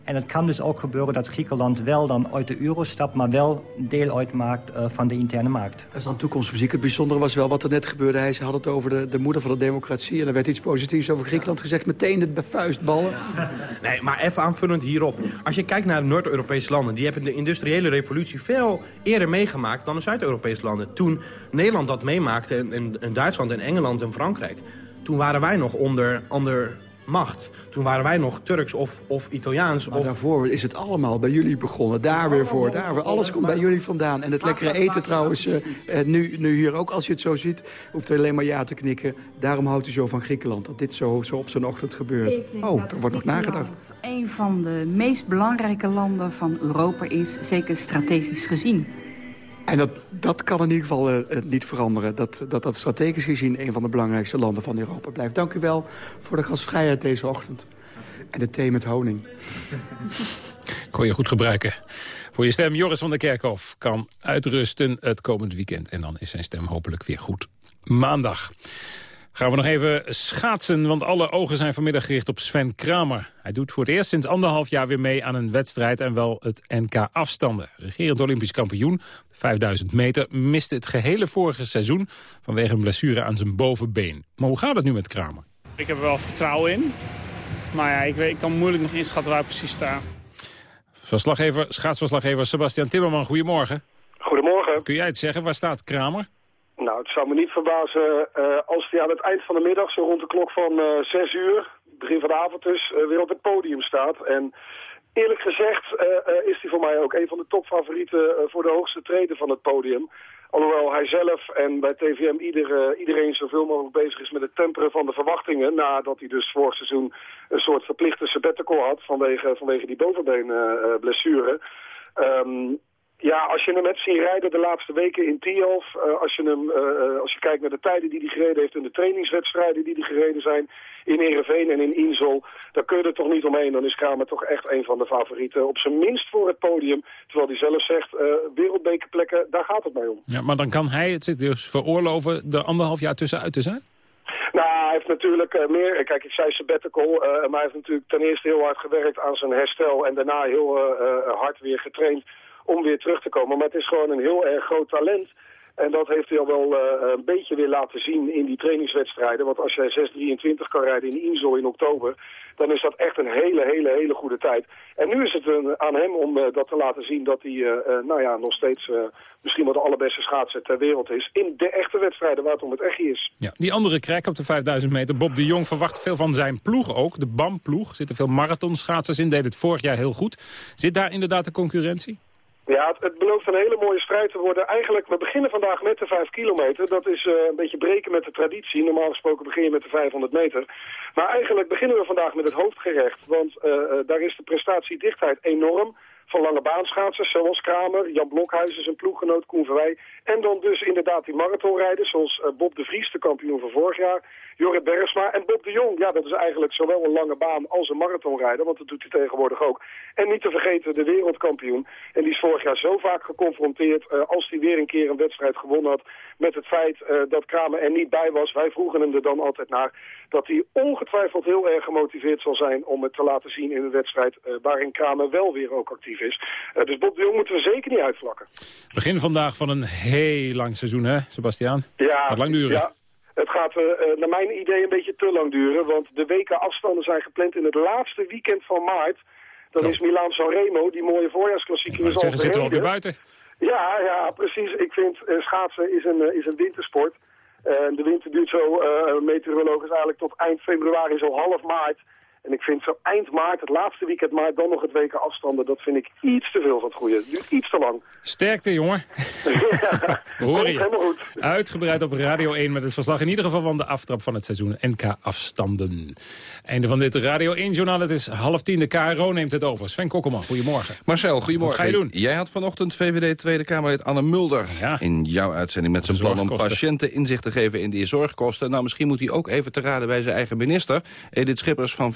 En het kan dus ook gebeuren dat Griekenland wel dan uit de euro stapt... maar wel deel uitmaakt uh, van de interne markt. Dat is dan toekomstmuziek. Het bijzondere was wel wat er net gebeurde. Hij had het over de, de moeder van de democratie... en er werd iets positiefs over Griekenland gezegd. Meteen het vuistballen. Nee, maar even aanvullend hierop. Als je kijkt naar de Noord-Europese landen... die hebben de industriële revolutie veel eerder meegemaakt... dan de Zuid-Europese landen. Toen Nederland dat meemaakte en, en, en Duitsland en Engeland en Frankrijk... toen waren wij nog onder... onder macht. Toen waren wij nog Turks of, of Italiaans. Maar daarvoor is het allemaal bij jullie begonnen. Daar weer voor, daar weer. Alles komt bij jullie vandaan. En het lekkere eten trouwens, uh, nu, nu hier ook, als je het zo ziet... hoeft er alleen maar ja te knikken. Daarom houdt u zo van Griekenland, dat dit zo, zo op zo'n ochtend gebeurt. Oh, er wordt nog nagedacht. een van de meest belangrijke landen van Europa is, zeker strategisch gezien. En dat, dat kan in ieder geval uh, niet veranderen. Dat, dat dat strategisch gezien een van de belangrijkste landen van Europa blijft. Dank u wel voor de gastvrijheid deze ochtend. En de thee met honing. Kon je goed gebruiken. Voor je stem, Joris van der Kerkhof kan uitrusten het komend weekend. En dan is zijn stem hopelijk weer goed. Maandag. Gaan we nog even schaatsen, want alle ogen zijn vanmiddag gericht op Sven Kramer. Hij doet voor het eerst sinds anderhalf jaar weer mee aan een wedstrijd en wel het NK afstanden. Regerend Olympisch kampioen, 5000 meter, miste het gehele vorige seizoen vanwege een blessure aan zijn bovenbeen. Maar hoe gaat het nu met Kramer? Ik heb er wel vertrouwen in, maar ja, ik, weet, ik kan moeilijk nog inschatten waar ik precies sta. Verslaggever, schaatsverslaggever Sebastian Timmerman, goedemorgen. Goedemorgen. Kun jij het zeggen, waar staat Kramer? Nou, het zou me niet verbazen uh, als hij aan het eind van de middag, zo rond de klok van uh, 6 uur, begin van de avond dus, uh, weer op het podium staat. En eerlijk gezegd is hij voor mij ook een van de topfavorieten voor de hoogste treden van het podium. Alhoewel hij zelf en bij TVM ieder, iedereen zoveel mogelijk bezig is met het temperen van de verwachtingen. Nadat hij dus vorig seizoen een soort verplichte sabbatical had vanwege, vanwege die bovenbeenblessure. Um, ja, als je hem hebt zien rijden de laatste weken in Tialf, uh, als, je hem, uh, als je kijkt naar de tijden die hij gereden heeft en de trainingswedstrijden die hij gereden zijn in Ereveen en in Insel, dan kun je er toch niet omheen. Dan is Kramer toch echt een van de favorieten, op zijn minst voor het podium. Terwijl hij zelf zegt, uh, wereldbekerplekken, daar gaat het mee om. Ja, maar dan kan hij het zich dus veroorloven er anderhalf jaar tussenuit te zijn? Nou, hij heeft natuurlijk meer... Kijk, ik zei sabbatical, uh, maar hij heeft natuurlijk ten eerste heel hard gewerkt aan zijn herstel... en daarna heel uh, hard weer getraind om weer terug te komen. Maar het is gewoon een heel erg groot talent. En dat heeft hij al wel uh, een beetje weer laten zien in die trainingswedstrijden. Want als jij 6.23 kan rijden in Insel in oktober... dan is dat echt een hele, hele, hele goede tijd. En nu is het aan hem om uh, dat te laten zien dat hij uh, nou ja, nog steeds misschien wel de allerbeste schaatser ter wereld is. In de echte wedstrijden waar het om het echt is. Ja, die andere krek op de 5000 meter, Bob de Jong, verwacht veel van zijn ploeg ook. De BAM-ploeg. Er zitten veel marathonschaatsers in, deed het vorig jaar heel goed. Zit daar inderdaad de concurrentie? Ja, het, het, belooft een hele mooie strijd te worden. Eigenlijk, we beginnen vandaag met de 5 kilometer. Dat is uh, een beetje breken met de traditie. Normaal gesproken begin je met de 500 meter. Maar eigenlijk beginnen we vandaag met het hoofdgerecht. Want uh, uh, daar is de prestatiedichtheid enorm van lange baanschaatsers, zoals Kramer, Jan Blokhuizen, zijn ploeggenoot Koen Verwij. En dan dus inderdaad die marathonrijders, zoals Bob de Vries, de kampioen van vorig jaar, Jorrit Bergsma en Bob de Jong. Ja, dat is eigenlijk zowel een lange baan als een marathonrijder, want dat doet hij tegenwoordig ook. En niet te vergeten de wereldkampioen. En die is vorig jaar zo vaak geconfronteerd, uh, als hij weer een keer een wedstrijd gewonnen had, met het feit uh, dat Kramer er niet bij was. Wij vroegen hem er dan altijd naar dat hij ongetwijfeld heel erg gemotiveerd zal zijn om het te laten zien in een wedstrijd waarin Kramer wel weer ook actief is. Dus Bob de Jong moeten we zeker niet uitvlakken. Begin vandaag van een heel lang seizoen, hè, Sebastiaan? Ja. Wat lang duren? Ja. Het gaat uh, naar mijn idee een beetje te lang duren, want de weken afstanden zijn gepland in het laatste weekend van maart. Dan is Milaan Sanremo, die mooie voorjaarsklassieker, is al Zeggen, zitten we alweer buiten? Ja, ja, precies. Ik vind uh, schaatsen is een, is een wintersport. de winter duurt zo meteorologisch eigenlijk tot eind februari, zo half maart. En ik vind zo eind maart, het laatste weekend maart, dan nog het weken afstanden. Dat vind ik iets te veel van het goede. Het duurt iets te lang. Sterkte, jongen. ja, Hoor je. helemaal goed. Uitgebreid op Radio 1 met het verslag in ieder geval van de aftrap van het seizoen NK-afstanden. Einde van dit Radio 1-journaal. Het is half tien. De KRO neemt het over. Sven Kokkelman, goedemorgen. Marcel, goedemorgen. Wat ga je doen? Jij had vanochtend VVD Tweede Kamerlid Anne Mulder... in jouw uitzending met zijn plan om patiënten inzicht te geven in die zorgkosten. Nou, misschien moet hij ook even te raden bij zijn eigen minister... Edith Schippers van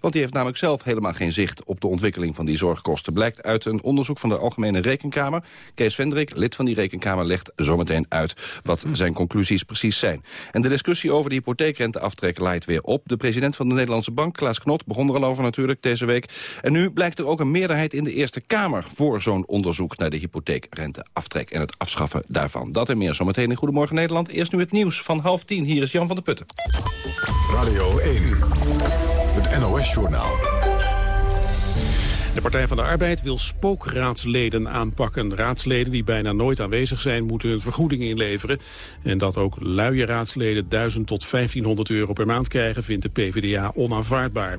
Want die heeft namelijk zelf helemaal geen zicht op de ontwikkeling van die zorgkosten. Blijkt uit een onderzoek van de Algemene Rekenkamer. Kees Vendrik, lid van die rekenkamer, legt zometeen uit wat zijn conclusies precies zijn. En de discussie over de hypotheekrenteaftrek leidt weer op. De president van de Nederlandse Bank, Klaas Knot, begon er al over natuurlijk deze week. En nu blijkt er ook een meerderheid in de Eerste Kamer voor zo'n onderzoek naar de hypotheekrenteaftrek en het afschaffen daarvan. Dat en meer zometeen in Goedemorgen Nederland. Eerst nu het nieuws van half tien. Hier is Jan van der Putten. Radio 1, het De Partij van de Arbeid wil spookraadsleden aanpakken. Raadsleden die bijna nooit aanwezig zijn, moeten hun vergoeding inleveren. En dat ook luie raadsleden 1000 tot 1500 euro per maand krijgen, vindt de PvdA onaanvaardbaar.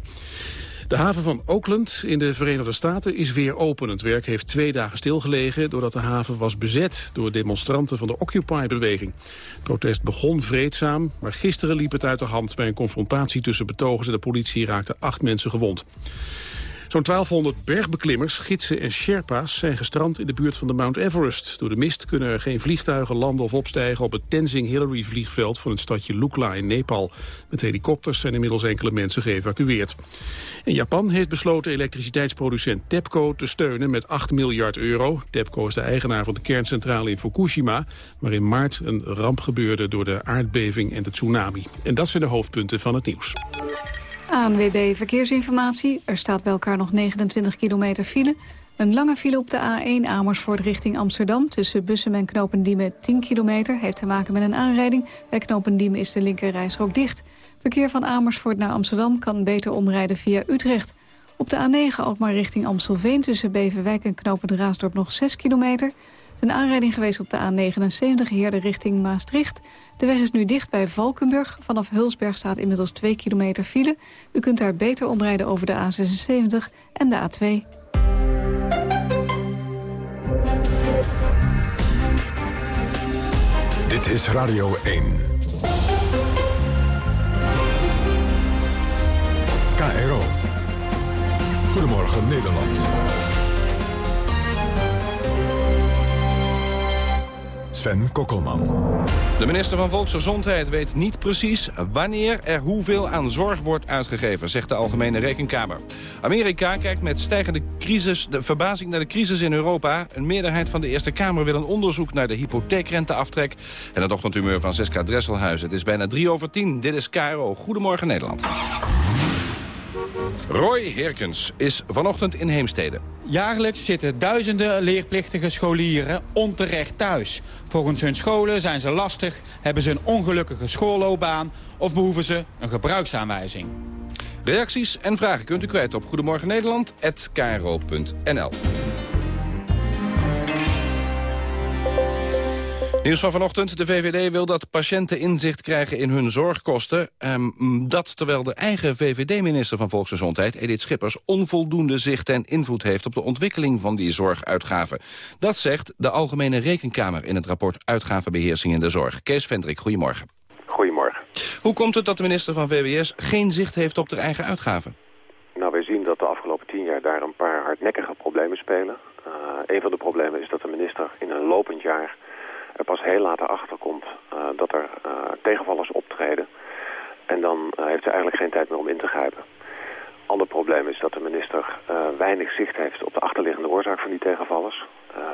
De haven van Oakland in de Verenigde Staten is weer open. Het werk heeft twee dagen stilgelegen doordat de haven was bezet door demonstranten van de Occupy-beweging. Het protest begon vreedzaam, maar gisteren liep het uit de hand. Bij een confrontatie tussen betogers en de politie raakten acht mensen gewond. Zo'n 1200 bergbeklimmers, gidsen en sherpa's zijn gestrand in de buurt van de Mount Everest. Door de mist kunnen er geen vliegtuigen landen of opstijgen op het Tenzing Hillary vliegveld van het stadje Lukla in Nepal. Met helikopters zijn inmiddels enkele mensen geëvacueerd. En Japan heeft besloten elektriciteitsproducent TEPCO te steunen met 8 miljard euro. TEPCO is de eigenaar van de kerncentrale in Fukushima, waar in maart een ramp gebeurde door de aardbeving en de tsunami. En dat zijn de hoofdpunten van het nieuws. ANWB Verkeersinformatie. Er staat bij elkaar nog 29 kilometer file. Een lange file op de A1 Amersfoort richting Amsterdam... tussen Bussum en Knopendiemen 10 kilometer. Heeft te maken met een aanrijding. Bij Knopendiemen is de linkerrijstrook dicht. Verkeer van Amersfoort naar Amsterdam kan beter omrijden via Utrecht. Op de A9 Alkmaar richting Amstelveen... tussen Beverwijk en Knopend Raasdorp nog 6 kilometer. Een aanrijding geweest op de A79 Heerde richting Maastricht. De weg is nu dicht bij Valkenburg. Vanaf Hulsberg staat inmiddels 2 kilometer file. U kunt daar beter omrijden over de A76 en de A2. Dit is Radio 1. KRO. Goedemorgen Nederland. Sven Kokkelman. De minister van Volksgezondheid weet niet precies wanneer er hoeveel aan zorg wordt uitgegeven, zegt de Algemene Rekenkamer. Amerika kijkt met stijgende crisis, de verbazing naar de crisis in Europa. Een meerderheid van de Eerste Kamer wil een onderzoek naar de hypotheekrenteaftrek. En het ochtendhumeur van Siska Dresselhuis. Het is bijna drie over tien. Dit is KRO. Goedemorgen Nederland. Roy Herkens is vanochtend in Heemstede. Jaarlijks zitten duizenden leerplichtige scholieren onterecht thuis. Volgens hun scholen zijn ze lastig, hebben ze een ongelukkige schoolloopbaan... of behoeven ze een gebruiksaanwijzing. Reacties en vragen kunt u kwijt op Goedemorgen Nederland@kro.nl. Nieuws van vanochtend. De VVD wil dat patiënten inzicht krijgen in hun zorgkosten. Ehm, dat terwijl de eigen VVD-minister van Volksgezondheid, Edith Schippers... onvoldoende zicht en invloed heeft op de ontwikkeling van die zorguitgaven. Dat zegt de Algemene Rekenkamer in het rapport Uitgavenbeheersing in de Zorg. Kees Vendrik, goedemorgen. Goedemorgen. Hoe komt het dat de minister van VWS geen zicht heeft op de eigen uitgaven? Nou, wij zien dat de afgelopen tien jaar daar een paar hardnekkige problemen spelen. Uh, een van de problemen is dat de minister in een lopend jaar heel laat erachter komt uh, dat er uh, tegenvallers optreden. En dan uh, heeft ze eigenlijk geen tijd meer om in te grijpen. Ander probleem is dat de minister weinig zicht heeft op de achterliggende oorzaak van die tegenvallers.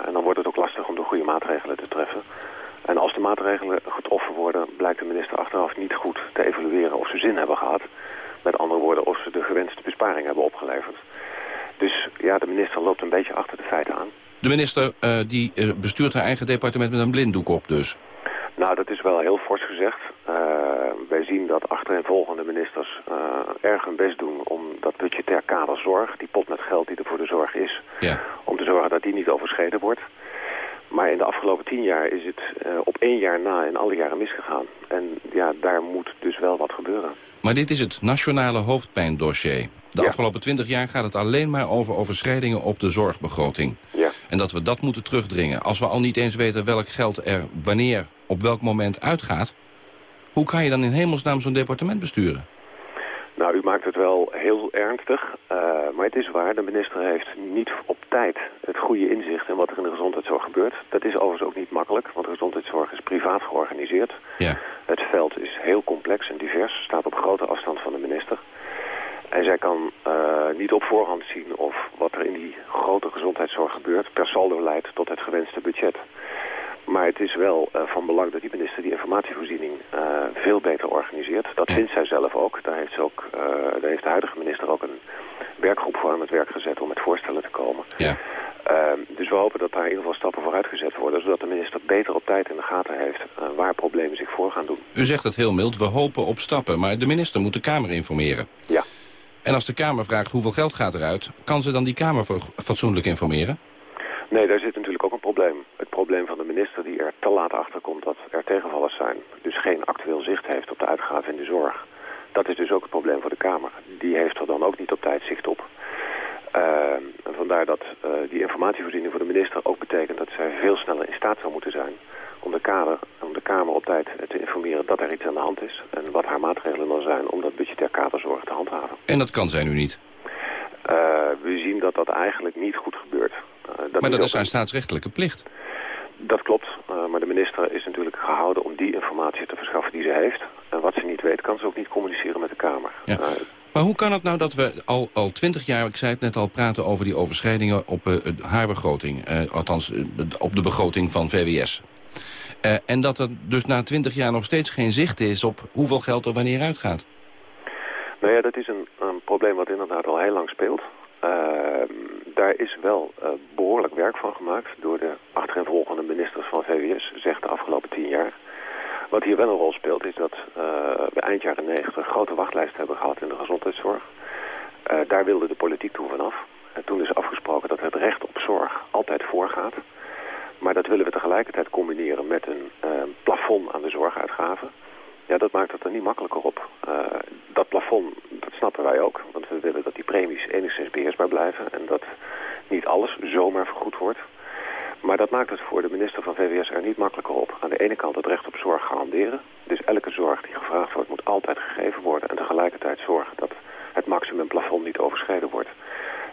en dan wordt het ook lastig om de goede maatregelen te treffen. En als de maatregelen getroffen worden, blijkt de minister achteraf niet goed te evalueren of ze zin hebben gehad. Met andere woorden, of ze de gewenste besparing hebben opgeleverd. Dus ja, de minister loopt een beetje achter de feiten aan. De minister uh, die uh, bestuurt haar eigen departement met een blinddoek op dus. Nou, dat is wel heel fors gezegd. Uh, wij zien dat achtereenvolgende ministers uh, erg hun best doen om dat budgetair kader zorg, die pot met geld die er voor de zorg is, ja. om te zorgen dat die niet overschreden wordt. Maar in de afgelopen tien jaar is het uh, op één jaar na in alle jaren misgegaan. En ja, daar moet dus wel wat gebeuren. Maar dit is het nationale hoofdpijndossier. De Ja. afgelopen twintig jaar gaat het alleen maar over overschrijdingen op de zorgbegroting. Ja. En dat we dat moeten terugdringen. Als we al niet eens weten welk geld er wanneer, op welk moment uitgaat... hoe kan je dan in hemelsnaam zo'n departement besturen? Nou, u maakt het wel heel ernstig. Uh, maar het is waar, de minister heeft niet op tijd het goede inzicht in wat er in de gezondheidszorg gebeurt. Dat is overigens ook niet makkelijk, want de gezondheidszorg is privaat georganiseerd. Ja. Het veld is heel complex en divers, staat op grote afstand van de minister. En zij kan uh, niet op voorhand zien of wat er in die grote gezondheidszorg gebeurt per saldo leidt tot het gewenste budget. Maar het is wel uh, van belang dat die minister die informatievoorziening uh, veel beter organiseert. Dat vindt zij zelf ook. Daar heeft, ze ook uh, daar heeft de huidige minister ook een werkgroep voor aan het werk gezet om met voorstellen te komen. Ja. dus we hopen dat daar in ieder geval stappen vooruit gezet worden. Zodat de minister beter op tijd in de gaten heeft waar problemen zich voor gaan doen. U zegt het heel mild, we hopen op stappen. Maar de minister moet de Kamer informeren. Ja. En als de Kamer vraagt hoeveel geld gaat eruit... kan ze dan die Kamer fatsoenlijk informeren? Nee, daar zit natuurlijk ook een probleem. Het probleem van de minister die er te laat achter komt dat er tegenvallers zijn. Dus geen actueel zicht heeft op de uitgaven in de zorg. Dat is dus ook het probleem voor de Kamer. Die heeft er dan ook niet op tijd zicht op. Uh, vandaar dat uh, die informatievoorziening voor de minister ook betekent dat zij veel sneller in staat zou moeten zijn om de, kader, om de Kamer op tijd te informeren dat er iets aan de hand is. En wat haar maatregelen dan zijn om dat budgetair kaderzorg te handhaven. En dat kan zij nu niet? Uh, we zien dat dat eigenlijk niet goed gebeurt. Dat maar dat is haar staatsrechtelijke plicht. Dat klopt, uh, maar de minister is natuurlijk gehouden om die informatie te verschaffen die ze heeft. En wat ze niet weet, kan ze ook niet communiceren met de Kamer. Ja. Maar hoe kan het nou dat we al, al twintig jaar, ik zei het net al, praten over die overschrijdingen op haar begroting. althans, op de begroting van VWS. En dat er dus na twintig jaar nog steeds geen zicht is op hoeveel geld er wanneer uitgaat. Nou ja, dat is een, een probleem wat inderdaad al heel lang speelt. Uh, daar is wel uh, behoorlijk werk van gemaakt door de achtereenvolgende ministers van VWS, zegt de afgelopen tien jaar. Wat hier wel een rol speelt is dat uh, we eind jaren negentig grote wachtlijsten hebben gehad in de gezondheidszorg. Daar wilde de politiek toen vanaf. En toen is afgesproken dat het recht op zorg altijd voorgaat. Maar dat willen we tegelijkertijd combineren met een uh, plafond aan de zorguitgaven. Ja, dat maakt het er niet makkelijker op. Uh, dat plafond, dat snappen wij ook. Want we willen dat die premies enigszins beheersbaar blijven. En dat niet alles zomaar vergoed wordt. Maar dat maakt het voor de minister van VWS er niet makkelijker op. Aan de ene kant het recht op zorg garanderen. Dus elke zorg die gevraagd wordt moet altijd gegeven worden. En tegelijkertijd zorgen dat het maximumplafond niet overschreden wordt.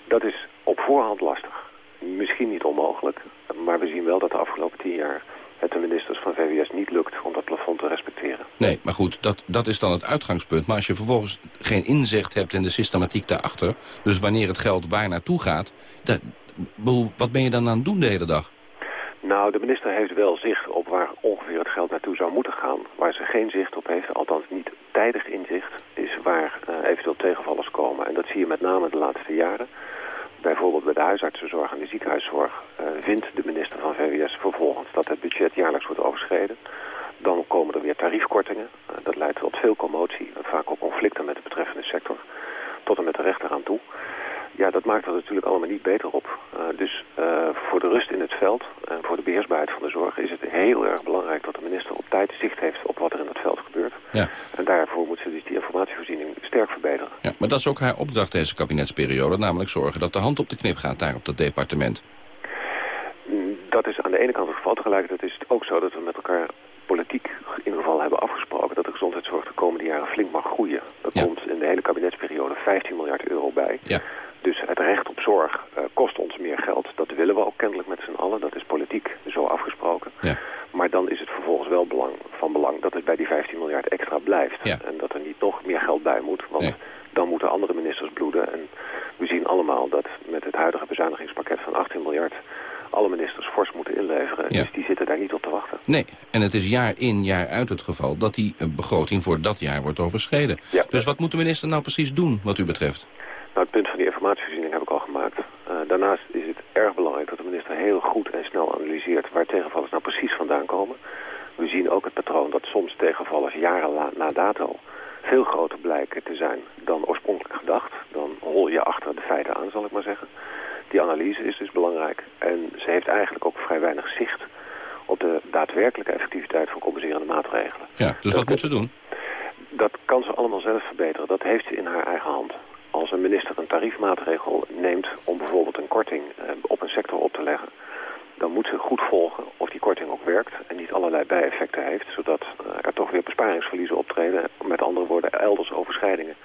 Dat is op voorhand lastig. Misschien niet onmogelijk. Maar we zien wel dat de afgelopen tien jaar het de ministers van VWS niet lukt om dat plafond te respecteren. Nee, maar goed, dat, dat is dan het uitgangspunt. Maar als je vervolgens geen inzicht hebt in de systematiek daarachter... dus wanneer het geld waar naartoe gaat... Dat, wat ben je dan aan het doen de hele dag? Nou, de minister heeft wel zicht op waar ongeveer het geld naartoe zou moeten gaan. Waar ze geen zicht op heeft, althans niet tijdig inzicht... is waar uh, eventueel tegenvallers komen. En dat zie je met name de laatste jaren bijvoorbeeld bij de huisartsenzorg en de ziekenhuiszorg uh, vindt de minister van VWS vervolgens dat het budget jaarlijks wordt overschreden. Dan komen er weer tariefkortingen. Uh, dat leidt tot veel commotie vaak ook conflicten met de betreffende sector. Tot en met de rechter aan toe. Ja, dat maakt er natuurlijk allemaal niet beter op. Uh, dus voor de rust in het veld en voor de beheersbaarheid van de zorg is het heel erg belangrijk dat de minister op tijd zicht heeft op wat er in het veld gebeurt. Ja. En daarvoor moet ze dus die informatievoorziening sterk verbeteren. Ja, maar dat is ook haar opdracht deze kabinetsperiode, namelijk zorgen dat de hand op de knip gaat daar op dat departement. Dat is aan de ene kant het geval. Tegelijkertijd is het ook zo dat we met elkaar politiek in ieder geval hebben afgesproken dat de gezondheidszorg de komende jaren flink mag groeien. Er ja. komt in de hele kabinetsperiode 15 miljard euro bij. Ja. Dus het recht op zorg uh, kost ons meer geld. Dat willen we ook kennelijk met z'n allen. Dat is politiek zo afgesproken. Ja. Maar dan is het vervolgens wel belang, van belang dat het bij die 15 miljard extra blijft. Ja. En dat er niet nog meer geld bij moet. Want nee. dan moeten andere ministers bloeden. En we zien allemaal dat met het huidige bezuinigingspakket van 18 miljard alle ministers fors moeten inleveren. Ja. Dus die zitten daar niet op te wachten. Nee, en het is jaar in, jaar uit het geval dat die begroting voor dat jaar wordt overschreden. Dus wat moet de minister nou precies doen wat u betreft? Nou, het punt van die informatievoorziening heb ik al gemaakt. Uh, daarnaast is het erg belangrijk dat de minister heel goed en snel analyseert waar tegenvallers nou precies vandaan komen. We zien ook het tegenvallers jaren la- na dato veel groter blijken te zijn dan oorspronkelijk gedacht. Dan hol je achter de feiten aan, zal ik maar zeggen. Die analyse is dus belangrijk. En ze heeft eigenlijk ook vrij weinig zicht op de daadwerkelijke effectiviteit van compenserende maatregelen. Ja, dus wat moet ze doen? Dat kan ze allemaal zelf verbeteren. Dat heeft ze in haar eigen hand. Als een minister een tariefmaatregel neemt om bijvoorbeeld een korting eh, op een sector op te leggen... dan moet ze goed volgen of die korting ook werkt en niet allerlei bijeffecten heeft... zodat eh, er toch weer besparingsverliezen optreden. Met andere woorden, elders overschrijdingen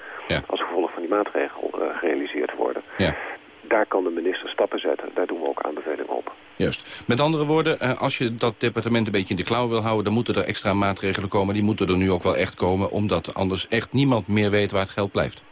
als gevolg van die maatregel eh, gerealiseerd worden. Ja. Daar kan de minister stappen zetten. Daar doen we ook aanbevelingen op. Juist. Met andere woorden, als je dat departement een beetje in de klauw wil houden... dan moeten er extra maatregelen komen. Die moeten er nu ook wel echt komen... omdat anders echt niemand meer weet waar het geld blijft.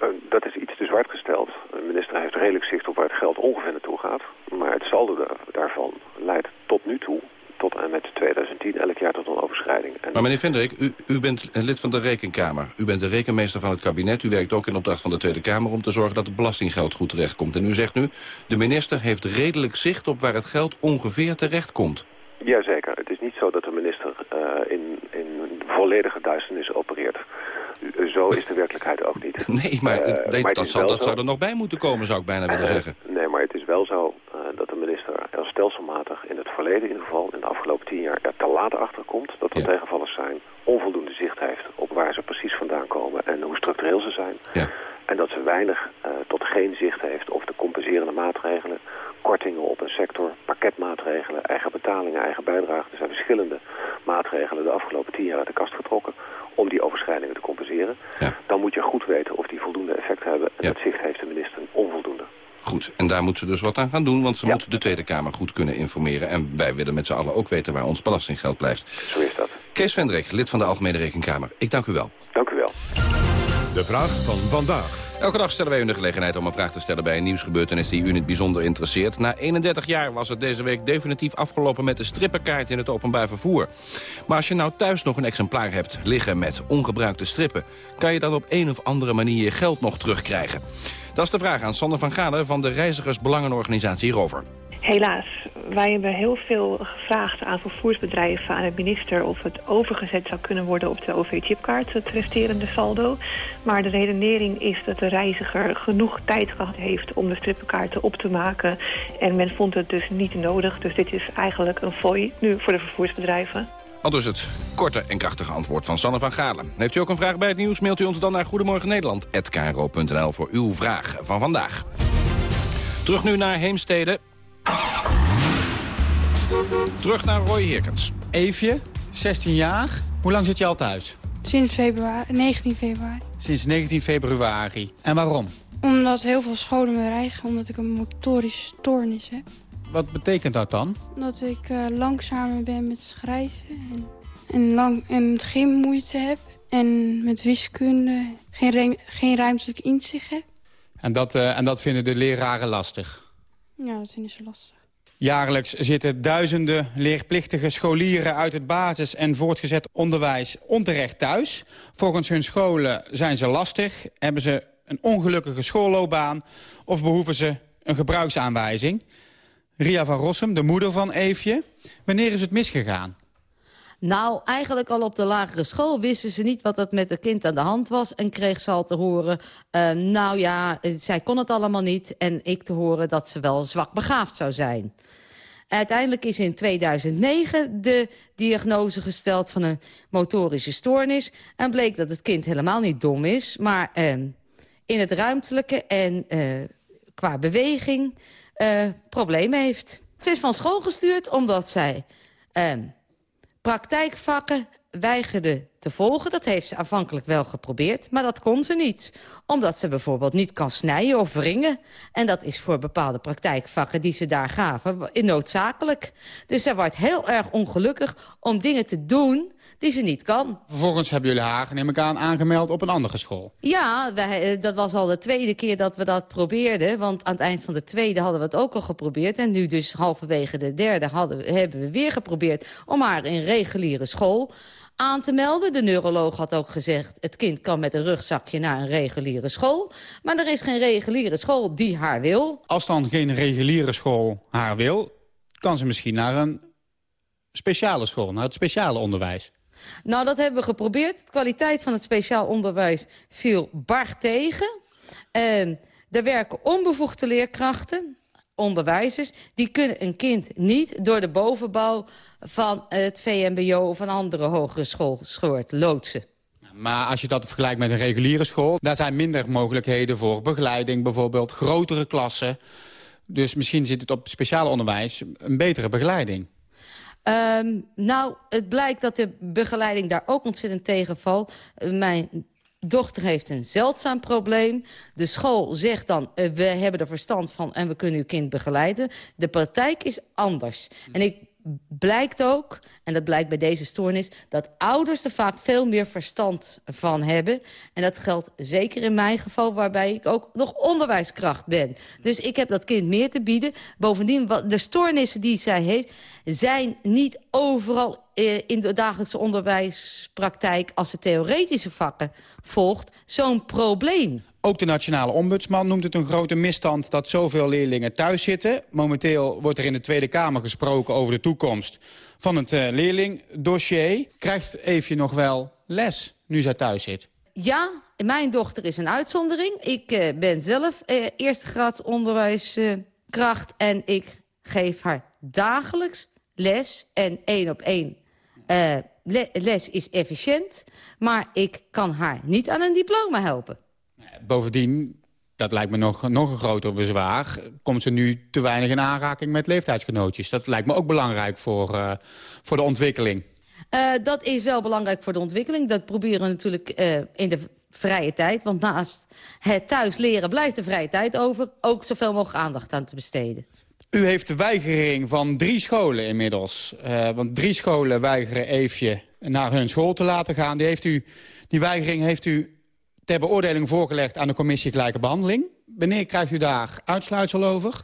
Eh, Dat is iets te zwart gesteld. De minister heeft redelijk zicht op waar het geld ongeveer naartoe gaat. Maar het saldo daar- daarvan leidt tot nu toe, tot en met 2010, elk jaar tot een overschrijding. En Maar meneer Vendrik, u, u bent een lid van de Rekenkamer. U bent de rekenmeester van het kabinet. U werkt ook in opdracht van de Tweede Kamer... om te zorgen dat het belastinggeld goed terechtkomt. En u zegt nu, de minister heeft redelijk zicht op waar het geld ongeveer terechtkomt. Jazeker. Het is niet zo dat de minister eh, in, in volledige duisternis opereert. Zo is de werkelijkheid ook niet. Nee, maar, Eh, nee, maar dat, zal, dat zo- zou er nog bij moeten komen, zou ik bijna willen Eh, zeggen. Nee, maar het is wel zo eh, dat de minister er stelselmatig in het verleden in ieder geval, in de afgelopen tien jaar, er te laat achter komt dat er tegenvallers zijn, onvoldoende zicht heeft op waar ze precies vandaan komen en hoe structureel ze zijn. En dat ze weinig tot geen zicht heeft op de compenserende maatregelen, kortingen op een sector, pakketmaatregelen, eigen betalingen, eigen bijdragen. Er zijn verschillende maatregelen de afgelopen tien jaar uit de kast getrokken om die overschrijdingen te compenseren. Dan moet je goed weten of die voldoende effect hebben. En dat zicht heeft de minister onvoldoende. Goed, en daar moet ze dus wat aan gaan doen... want ze moet de Tweede Kamer goed kunnen informeren. En wij willen met z'n allen ook weten waar ons belastinggeld blijft. Zo is dat. Kees Vendrik, lid van de Algemene Rekenkamer. Ik dank u wel. Dank u wel. De vraag van vandaag. Elke dag stellen wij u de gelegenheid om een vraag te stellen bij een nieuwsgebeurtenis die u in het bijzonder interesseert. Na 31 jaar was het deze week definitief afgelopen met de strippenkaart in het openbaar vervoer. Maar als je nou thuis nog een exemplaar hebt liggen met ongebruikte strippen, kan je dan op een of andere manier je geld nog terugkrijgen? Dat is de vraag aan Sander van Galen van de reizigersbelangenorganisatie Rover. Helaas. Wij hebben heel veel gevraagd aan vervoersbedrijven, aan de minister... of het overgezet zou kunnen worden op de OV-chipkaart, het resterende saldo. Maar de redenering is dat de reiziger genoeg tijd gehad heeft... om de strippenkaarten op te maken. En men vond het dus niet nodig. Dus dit is eigenlijk een fooi nu voor de vervoersbedrijven. Al dus het korte en krachtige antwoord van Sanne van Galen. Heeft u ook een vraag bij het nieuws, mailt u ons dan naar Goedemorgen Nederland@kro.nl voor uw vraag van vandaag. Terug nu naar Heemstede. Terug naar Roy Heerkens. Eefje, 16 jaar. Hoe lang zit je al thuis? Sinds februari, 19 februari. Sinds 19 februari. En waarom? Omdat heel veel scholen me rijgen, omdat ik een motorische stoornis heb. Wat betekent dat dan? Dat ik eh, langzamer ben met schrijven en, en, lang, en met gym moeite heb. En met wiskunde geen, geen ruimtelijk inzicht heb. En dat, eh, en dat vinden de leraren lastig. Ja, dat vinden ze lastig. Jaarlijks zitten duizenden leerplichtige scholieren uit het basis- en voortgezet onderwijs onterecht thuis. Volgens hun scholen zijn ze lastig, hebben ze een ongelukkige schoolloopbaan of behoeven ze een gebruiksaanwijzing. Ria van Rossum, de moeder van Eefje. Wanneer is het misgegaan? Nou, eigenlijk al op de lagere school wisten ze niet wat het met het kind aan de hand was... en kreeg ze al te horen, eh, nou ja, zij kon het allemaal niet... en ik te horen dat ze wel zwak begaafd zou zijn. Uiteindelijk is in 2009 de diagnose gesteld van een motorische stoornis... en bleek dat het kind helemaal niet dom is, maar eh, in het ruimtelijke en eh, qua beweging eh, problemen heeft. Ze is van school gestuurd omdat zij... praktijkvakken weigerde te volgen. Dat heeft ze aanvankelijk wel geprobeerd, maar dat kon ze niet. Omdat ze bijvoorbeeld niet kan snijden of wringen. En dat is voor bepaalde praktijkvakken die ze daar gaven noodzakelijk. Dus zij wordt heel erg ongelukkig om dingen te doen die ze niet kan. Vervolgens hebben jullie haar, neem ik aan, aangemeld op een andere school. Ja, wij, eh, dat was al de tweede keer dat we dat probeerden. Want aan het eind van de tweede hadden we het ook al geprobeerd. En nu dus halverwege de derde hadden, hebben we weer geprobeerd... om haar in reguliere school aan te melden. De neuroloog had ook gezegd... het kind kan met een rugzakje naar een reguliere school. Maar er is geen reguliere school die haar wil. Als dan geen reguliere school haar wil... kan ze misschien naar een speciale school, naar het speciale onderwijs. Nou, dat hebben we geprobeerd. De kwaliteit van het speciaal onderwijs viel bar tegen. Uh, er werken onbevoegde leerkrachten, onderwijzers... die kunnen een kind niet door de bovenbouw van het VMBO... of een andere hogere school schoort loodsen. Maar als je dat vergelijkt met een reguliere school... daar zijn minder mogelijkheden voor begeleiding, bijvoorbeeld grotere klassen. Dus misschien zit het op speciaal onderwijs een betere begeleiding. Um, nou, het blijkt dat de begeleiding daar ook ontzettend tegenvalt. Mijn dochter heeft een zeldzaam probleem. De school zegt dan, uh, we hebben er verstand van en we kunnen uw kind begeleiden. De praktijk is anders. En ik blijkt ook, en dat blijkt bij deze stoornis... dat ouders er vaak veel meer verstand van hebben. En dat geldt zeker in mijn geval, waarbij ik ook nog onderwijskracht ben. Dus ik heb dat kind meer te bieden. Bovendien, de stoornissen die zij heeft... zijn niet overal eh, in de dagelijkse onderwijspraktijk... als ze theoretische vakken volgt, zo'n probleem. Ook de nationale ombudsman noemt het een grote misstand dat zoveel leerlingen thuis zitten. Momenteel wordt er in de Tweede Kamer gesproken over de toekomst van het uh, leerlingdossier. Krijgt Eefje nog wel les nu zij thuis zit? Ja, mijn dochter is een uitzondering. Ik uh, ben zelf uh, eerste graads onderwijskracht en ik geef haar dagelijks les en één op één. les is efficiënt, maar ik kan haar niet aan een diploma helpen. Bovendien, dat lijkt me nog, nog een groter bezwaar... komt ze nu te weinig in aanraking met leeftijdsgenootjes. Dat lijkt me ook belangrijk voor, uh, voor de ontwikkeling. Uh, dat is wel belangrijk voor de ontwikkeling. Dat proberen we natuurlijk uh, in de vrije tijd. Want naast het thuis leren blijft de vrije tijd over... ook zoveel mogelijk aandacht aan te besteden. U heeft de weigering van drie scholen inmiddels. Uh, want drie scholen weigeren Eefje naar hun school te laten gaan. Die, heeft u, die weigering heeft u ter beoordeling voorgelegd aan de commissie Gelijke Behandeling. Wanneer krijgt u daar uitsluitsel over?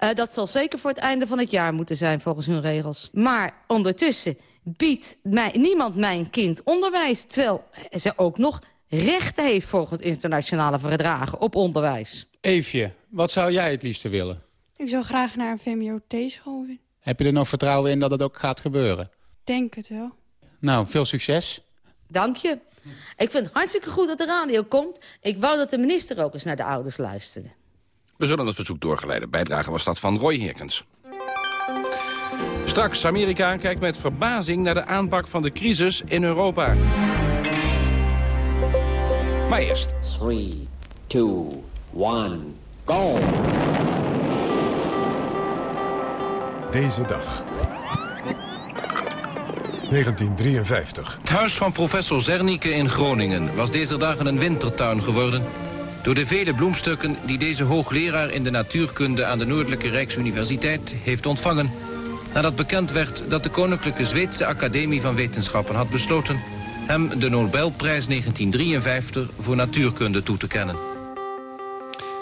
Uh, dat zal zeker voor het einde van het jaar moeten zijn volgens hun regels. Maar ondertussen biedt mij, niemand mijn kind onderwijs... terwijl ze ook nog rechten heeft volgens internationale verdragen op onderwijs. Eefje, wat zou jij het liefste willen? Ik zou graag naar een VMBO-T-school Heb je er nog vertrouwen in dat het ook gaat gebeuren? Denk het wel. Nou, veel succes. Dank je. Ik vind het hartstikke goed dat de radio komt. Ik wou dat de minister ook eens naar de ouders luisterde. We zullen het verzoek doorgeleiden. Bijdrage was dat van Roy Herkens. Straks, Amerika kijkt met verbazing naar de aanpak van de crisis in Europa. Maar eerst. 3, 2, 1, go! Deze dag. 1953. Het huis van professor Zernike in Groningen was deze dagen een wintertuin geworden. Door de vele bloemstukken die deze hoogleraar in de natuurkunde aan de Noordelijke Rijksuniversiteit heeft ontvangen. Nadat bekend werd dat de Koninklijke Zweedse Academie van Wetenschappen had besloten hem de Nobelprijs 1953 voor natuurkunde toe te kennen.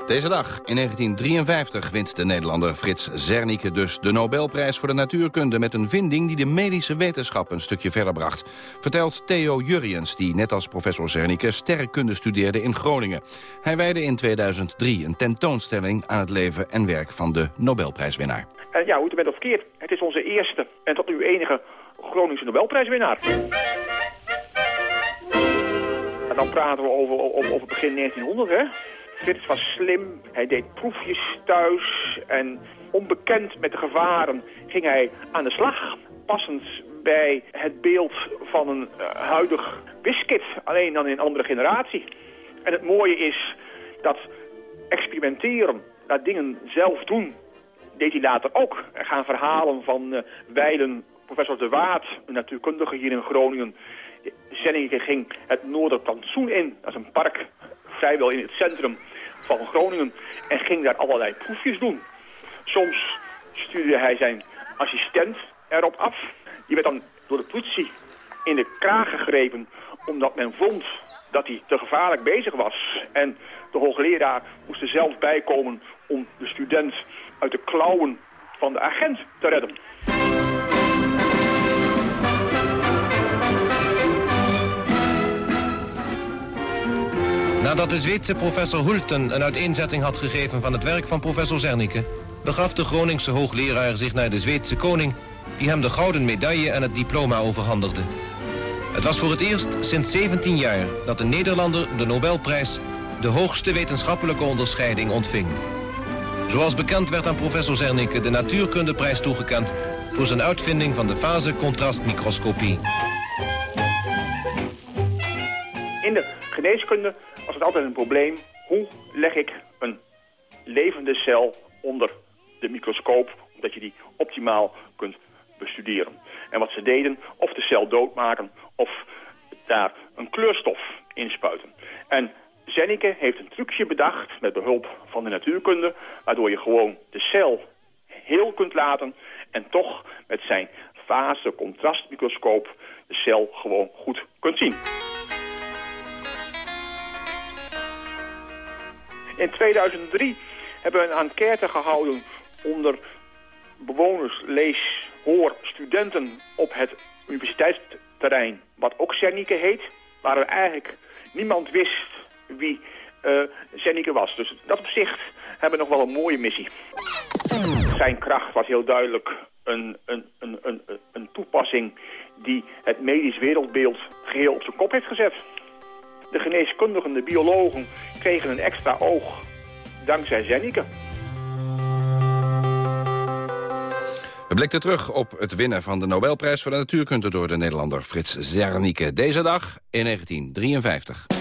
Deze dag, in 1953, wint de Nederlander Frits Zernike dus de Nobelprijs voor de natuurkunde... met een vinding die de medische wetenschap een stukje verder bracht. Vertelt Theo Jurriens, die net als professor Zernike sterrenkunde studeerde in Groningen. Hij wijde in 2003 een tentoonstelling aan het leven en werk van de Nobelprijswinnaar. Uh, ja, hoe het bent of verkeerd, het is onze eerste en tot nu enige Groningse Nobelprijswinnaar. En dan praten we over, over, over begin 1900, hè? Frits was slim, hij deed proefjes thuis en onbekend met de gevaren ging hij aan de slag. Passend bij het beeld van een uh, huidig wiskit, alleen dan in andere generatie. En het mooie is dat experimenteren, dat dingen zelf doen, deed hij later ook. Er gaan verhalen van uh, Weiden, professor De Waard, een natuurkundige hier in Groningen. Zenningke ging het Noorderplantsoen in, dat is een park vrijwel in het centrum van Groningen en ging daar allerlei proefjes doen. Soms stuurde hij zijn assistent erop af. Die werd dan door de politie in de kraag gegrepen omdat men vond dat hij te gevaarlijk bezig was. En de hoogleraar moest er zelf bijkomen om de student uit de klauwen van de agent te redden. Nadat de Zweedse professor Hulten een uiteenzetting had gegeven van het werk van professor Zernike, begaf de Groningse hoogleraar zich naar de Zweedse koning, die hem de gouden medaille en het diploma overhandigde. Het was voor het eerst sinds 17 jaar dat een Nederlander de Nobelprijs, de hoogste wetenschappelijke onderscheiding, ontving. Zoals bekend werd aan professor Zernike de natuurkundeprijs toegekend voor zijn uitvinding van de fase-contrastmicroscopie. In de geneeskunde was het altijd een probleem. Hoe leg ik een levende cel onder de microscoop, omdat je die optimaal kunt bestuderen. En wat ze deden, of de cel doodmaken of daar een kleurstof inspuiten. En Zennike heeft een trucje bedacht met behulp van de natuurkunde... waardoor je gewoon de cel heel kunt laten en toch met zijn fase contrastmicroscoop de cel gewoon goed kunt zien. In 2003 hebben we een enquête gehouden onder bewoners, lees, hoor, studenten op het universiteitsterrein, wat ook Zernike heet, waar eigenlijk niemand wist wie uh, was. Dus dat opzicht hebben we nog wel een mooie missie. Zijn kracht was heel duidelijk een, een, een, een, een toepassing die het medisch wereldbeeld geheel op zijn kop heeft gezet. De geneeskundigen, de biologen kregen een extra oog dankzij Zennike. We blikten terug op het winnen van de Nobelprijs voor de natuurkunde... door de Nederlander Frits Zernike. Deze dag in 1953.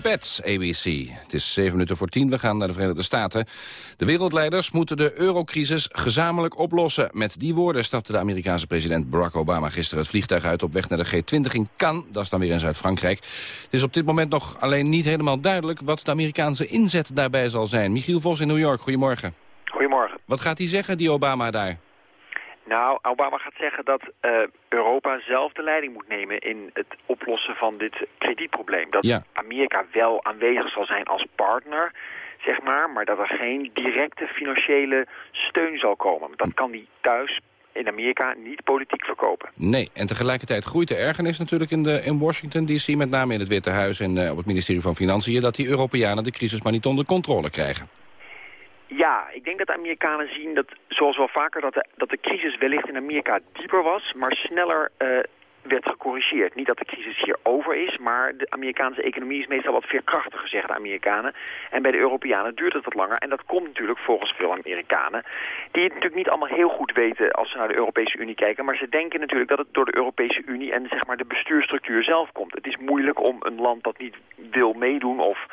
Pipets, ABC. Het is 7 minuten voor 10. We gaan naar de Verenigde Staten. De wereldleiders moeten de eurocrisis gezamenlijk oplossen. Met die woorden stapte de Amerikaanse president Barack Obama gisteren het vliegtuig uit op weg naar de G20 in Cannes. Dat is dan weer in Zuid-Frankrijk. Het is op dit moment nog alleen niet helemaal duidelijk wat de Amerikaanse inzet daarbij zal zijn. Michiel Vos in New York, goedemorgen. Goedemorgen. Wat gaat hij zeggen, die Obama daar? Nou, Obama gaat zeggen dat uh, Europa zelf de leiding moet nemen in het oplossen van dit kredietprobleem. Dat Amerika wel aanwezig zal zijn als partner, zeg maar, maar dat er geen directe financiële steun zal komen. Dat kan hij thuis in Amerika niet politiek verkopen. Nee, en tegelijkertijd groeit de ergernis natuurlijk in, de, in Washington D.C., met name in het Witte Huis en uh, op het ministerie van Financiën, dat die Europeanen de crisis maar niet onder controle krijgen. Ja, ik denk dat de Amerikanen zien, dat, zoals wel vaker, dat de, dat de crisis wellicht in Amerika dieper was, maar sneller uh, werd gecorrigeerd. Niet dat de crisis hier over is, maar de Amerikaanse economie is meestal wat veerkrachtiger, zeggen de Amerikanen. En bij de Europeanen duurt het wat langer. En dat komt natuurlijk volgens veel Amerikanen, die het natuurlijk niet allemaal heel goed weten als ze naar de Europese Unie kijken. Maar ze denken natuurlijk dat het door de Europese Unie en zeg maar de bestuurstructuur zelf komt. Het is moeilijk om een land dat niet wil meedoen of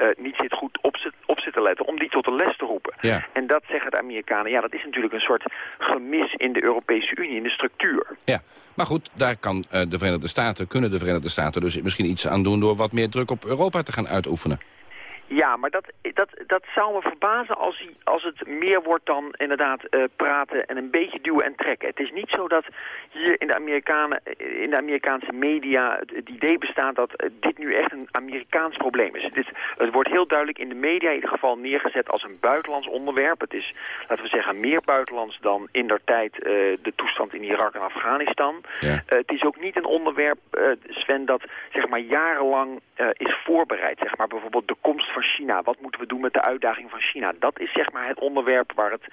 uh, niet zit goed op, zit, op zit te letten, om die tot de les te roepen. Ja. En dat zeggen de Amerikanen, ja dat is natuurlijk een soort gemis in de Europese Unie, in de structuur. Ja, maar goed, daar kan uh, de Verenigde Staten, kunnen de Verenigde Staten dus misschien iets aan doen door wat meer druk op Europa te gaan uitoefenen. Ja, maar dat, dat, dat zou me verbazen als, hij, als het meer wordt dan inderdaad uh, praten en een beetje duwen en trekken. Het is niet zo dat hier in de, Amerikanen, in de Amerikaanse media het, het idee bestaat dat uh, dit nu echt een Amerikaans probleem is. Dit, het wordt heel duidelijk in de media in ieder geval neergezet als een buitenlands onderwerp. Het is, laten we zeggen, meer buitenlands dan in der tijd uh, de toestand in Irak en Afghanistan. Ja. het is ook niet een onderwerp, Sven, dat zeg maar jarenlang is voorbereid. Zeg maar bijvoorbeeld de komst van China. Wat moeten we doen met de uitdaging van China? Dat is zeg maar het onderwerp waar het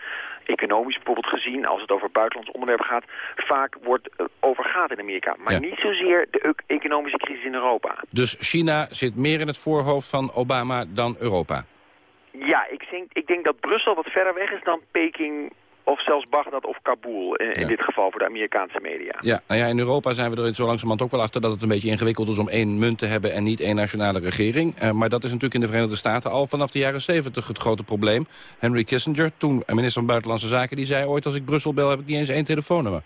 economisch bijvoorbeeld gezien, als het over buitenlands onderwerpen gaat, vaak wordt uh, over gaat in Amerika. Maar Ja. niet zozeer de economische crisis in Europa. Dus China zit meer in het voorhoofd van Obama dan Europa. Ja, ik denk, ik denk dat Brussel wat verder weg is dan Peking of zelfs Bagdad of Kabul. In, in dit geval voor de Amerikaanse media. Ja, nou ja, in Europa zijn we er zo langzamerhand ook wel achter... dat het een beetje ingewikkeld is om één munt te hebben... en niet één nationale regering. Eh, maar dat is natuurlijk in de Verenigde Staten al vanaf de jaren 70 het grote probleem. Henry Kissinger, toen minister van Buitenlandse Zaken... die zei ooit, als ik Brussel bel, heb ik niet eens één telefoonnummer.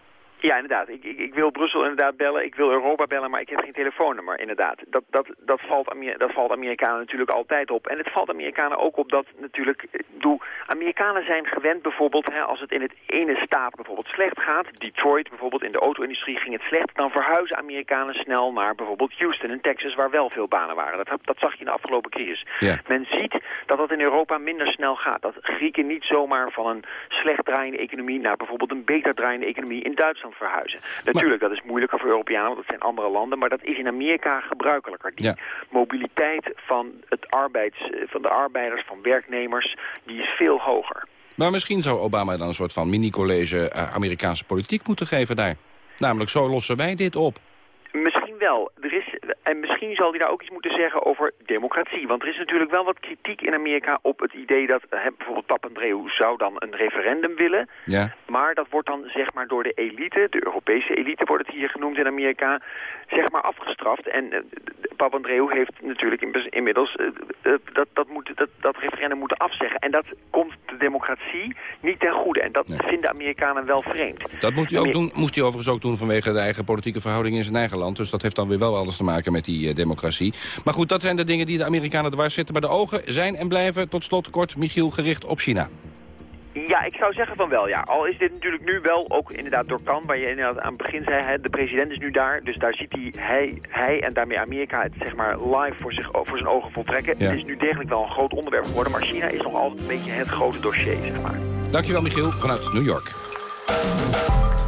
Ja, inderdaad. Ik, ik, ik wil Brussel inderdaad bellen, ik wil Europa bellen, maar ik heb geen telefoonnummer, inderdaad. Dat, dat, dat, valt, Amer dat valt Amerikanen natuurlijk altijd op. En het valt Amerikanen ook op dat natuurlijk, ik bedoel, Amerikanen zijn gewend bijvoorbeeld, hè, als het in het ene staat bijvoorbeeld slecht gaat, Detroit bijvoorbeeld, in de auto-industrie ging het slecht, dan verhuizen Amerikanen snel naar bijvoorbeeld Houston in Texas, waar wel veel banen waren. Dat, dat zag je in de afgelopen crisis. Ja. Men ziet dat dat in Europa minder snel gaat. Dat Grieken niet zomaar van een slecht draaiende economie naar bijvoorbeeld een beter draaiende economie in Duitsland verhuizen. Natuurlijk, dat is moeilijker voor Europeanen, want dat zijn andere landen, maar dat is in Amerika gebruikelijker. Die Ja. mobiliteit van, het arbeids, eh, van de arbeiders, van werknemers, die is veel hoger. Maar misschien zou Obama dan een soort van mini-college... eh, Amerikaanse politiek moeten geven daar. Namelijk, zo lossen wij dit op. Misschien wel. Er is, en misschien zal hij daar ook iets moeten zeggen over democratie. Want er is natuurlijk wel wat kritiek in Amerika op het idee dat hè, bijvoorbeeld Papandreou zou dan een referendum willen. Ja. Maar dat wordt dan zeg maar door de elite, de Europese elite wordt het hier genoemd in Amerika, zeg maar afgestraft. En uh, Papandreou heeft natuurlijk in, inmiddels uh, uh, dat, dat, moet, dat, dat referendum moeten afzeggen. En dat komt de democratie niet ten goede. En dat vinden Amerikanen wel vreemd. Dat moet hij ook doen, moest hij overigens ook doen vanwege de eigen politieke verhoudingen in zijn eigen land. Dus dat heeft dan weer wel alles te maken met die uh, democratie. Maar goed, dat zijn de dingen die de Amerikanen dwars zitten. Maar de ogen zijn en blijven tot slot kort, Michiel, gericht op China. Ja, ik zou zeggen van wel, ja. Al is dit natuurlijk nu wel ook inderdaad door Kan, waar je inderdaad aan het begin zei, de president is nu daar, dus daar ziet hij, hij, hij en daarmee Amerika het zeg maar live voor, zich, voor zijn ogen voltrekken. Ja. Het is nu degelijk wel een groot onderwerp geworden, maar China is nog altijd een beetje het grote dossier, zeg maar. Dankjewel, Michiel, vanuit New York.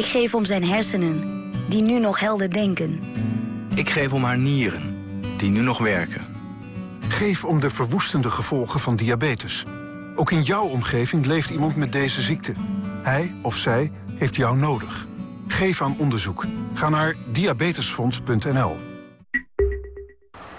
Ik geef om zijn hersenen, die nu nog helder denken. Ik geef om haar nieren, die nu nog werken. Geef om de verwoestende gevolgen van diabetes. Ook in jouw omgeving leeft iemand met deze ziekte. Hij of zij heeft jou nodig. Geef aan onderzoek. Ga naar diabetesfonds.nl.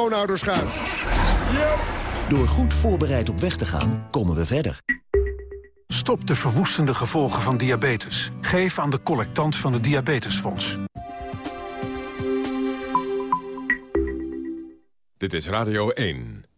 schoonouders gaat. Door goed voorbereid op weg te gaan, komen we verder. Stop de verwoestende gevolgen van diabetes. Geef aan de collectant van het Diabetesfonds. Dit is Radio 1.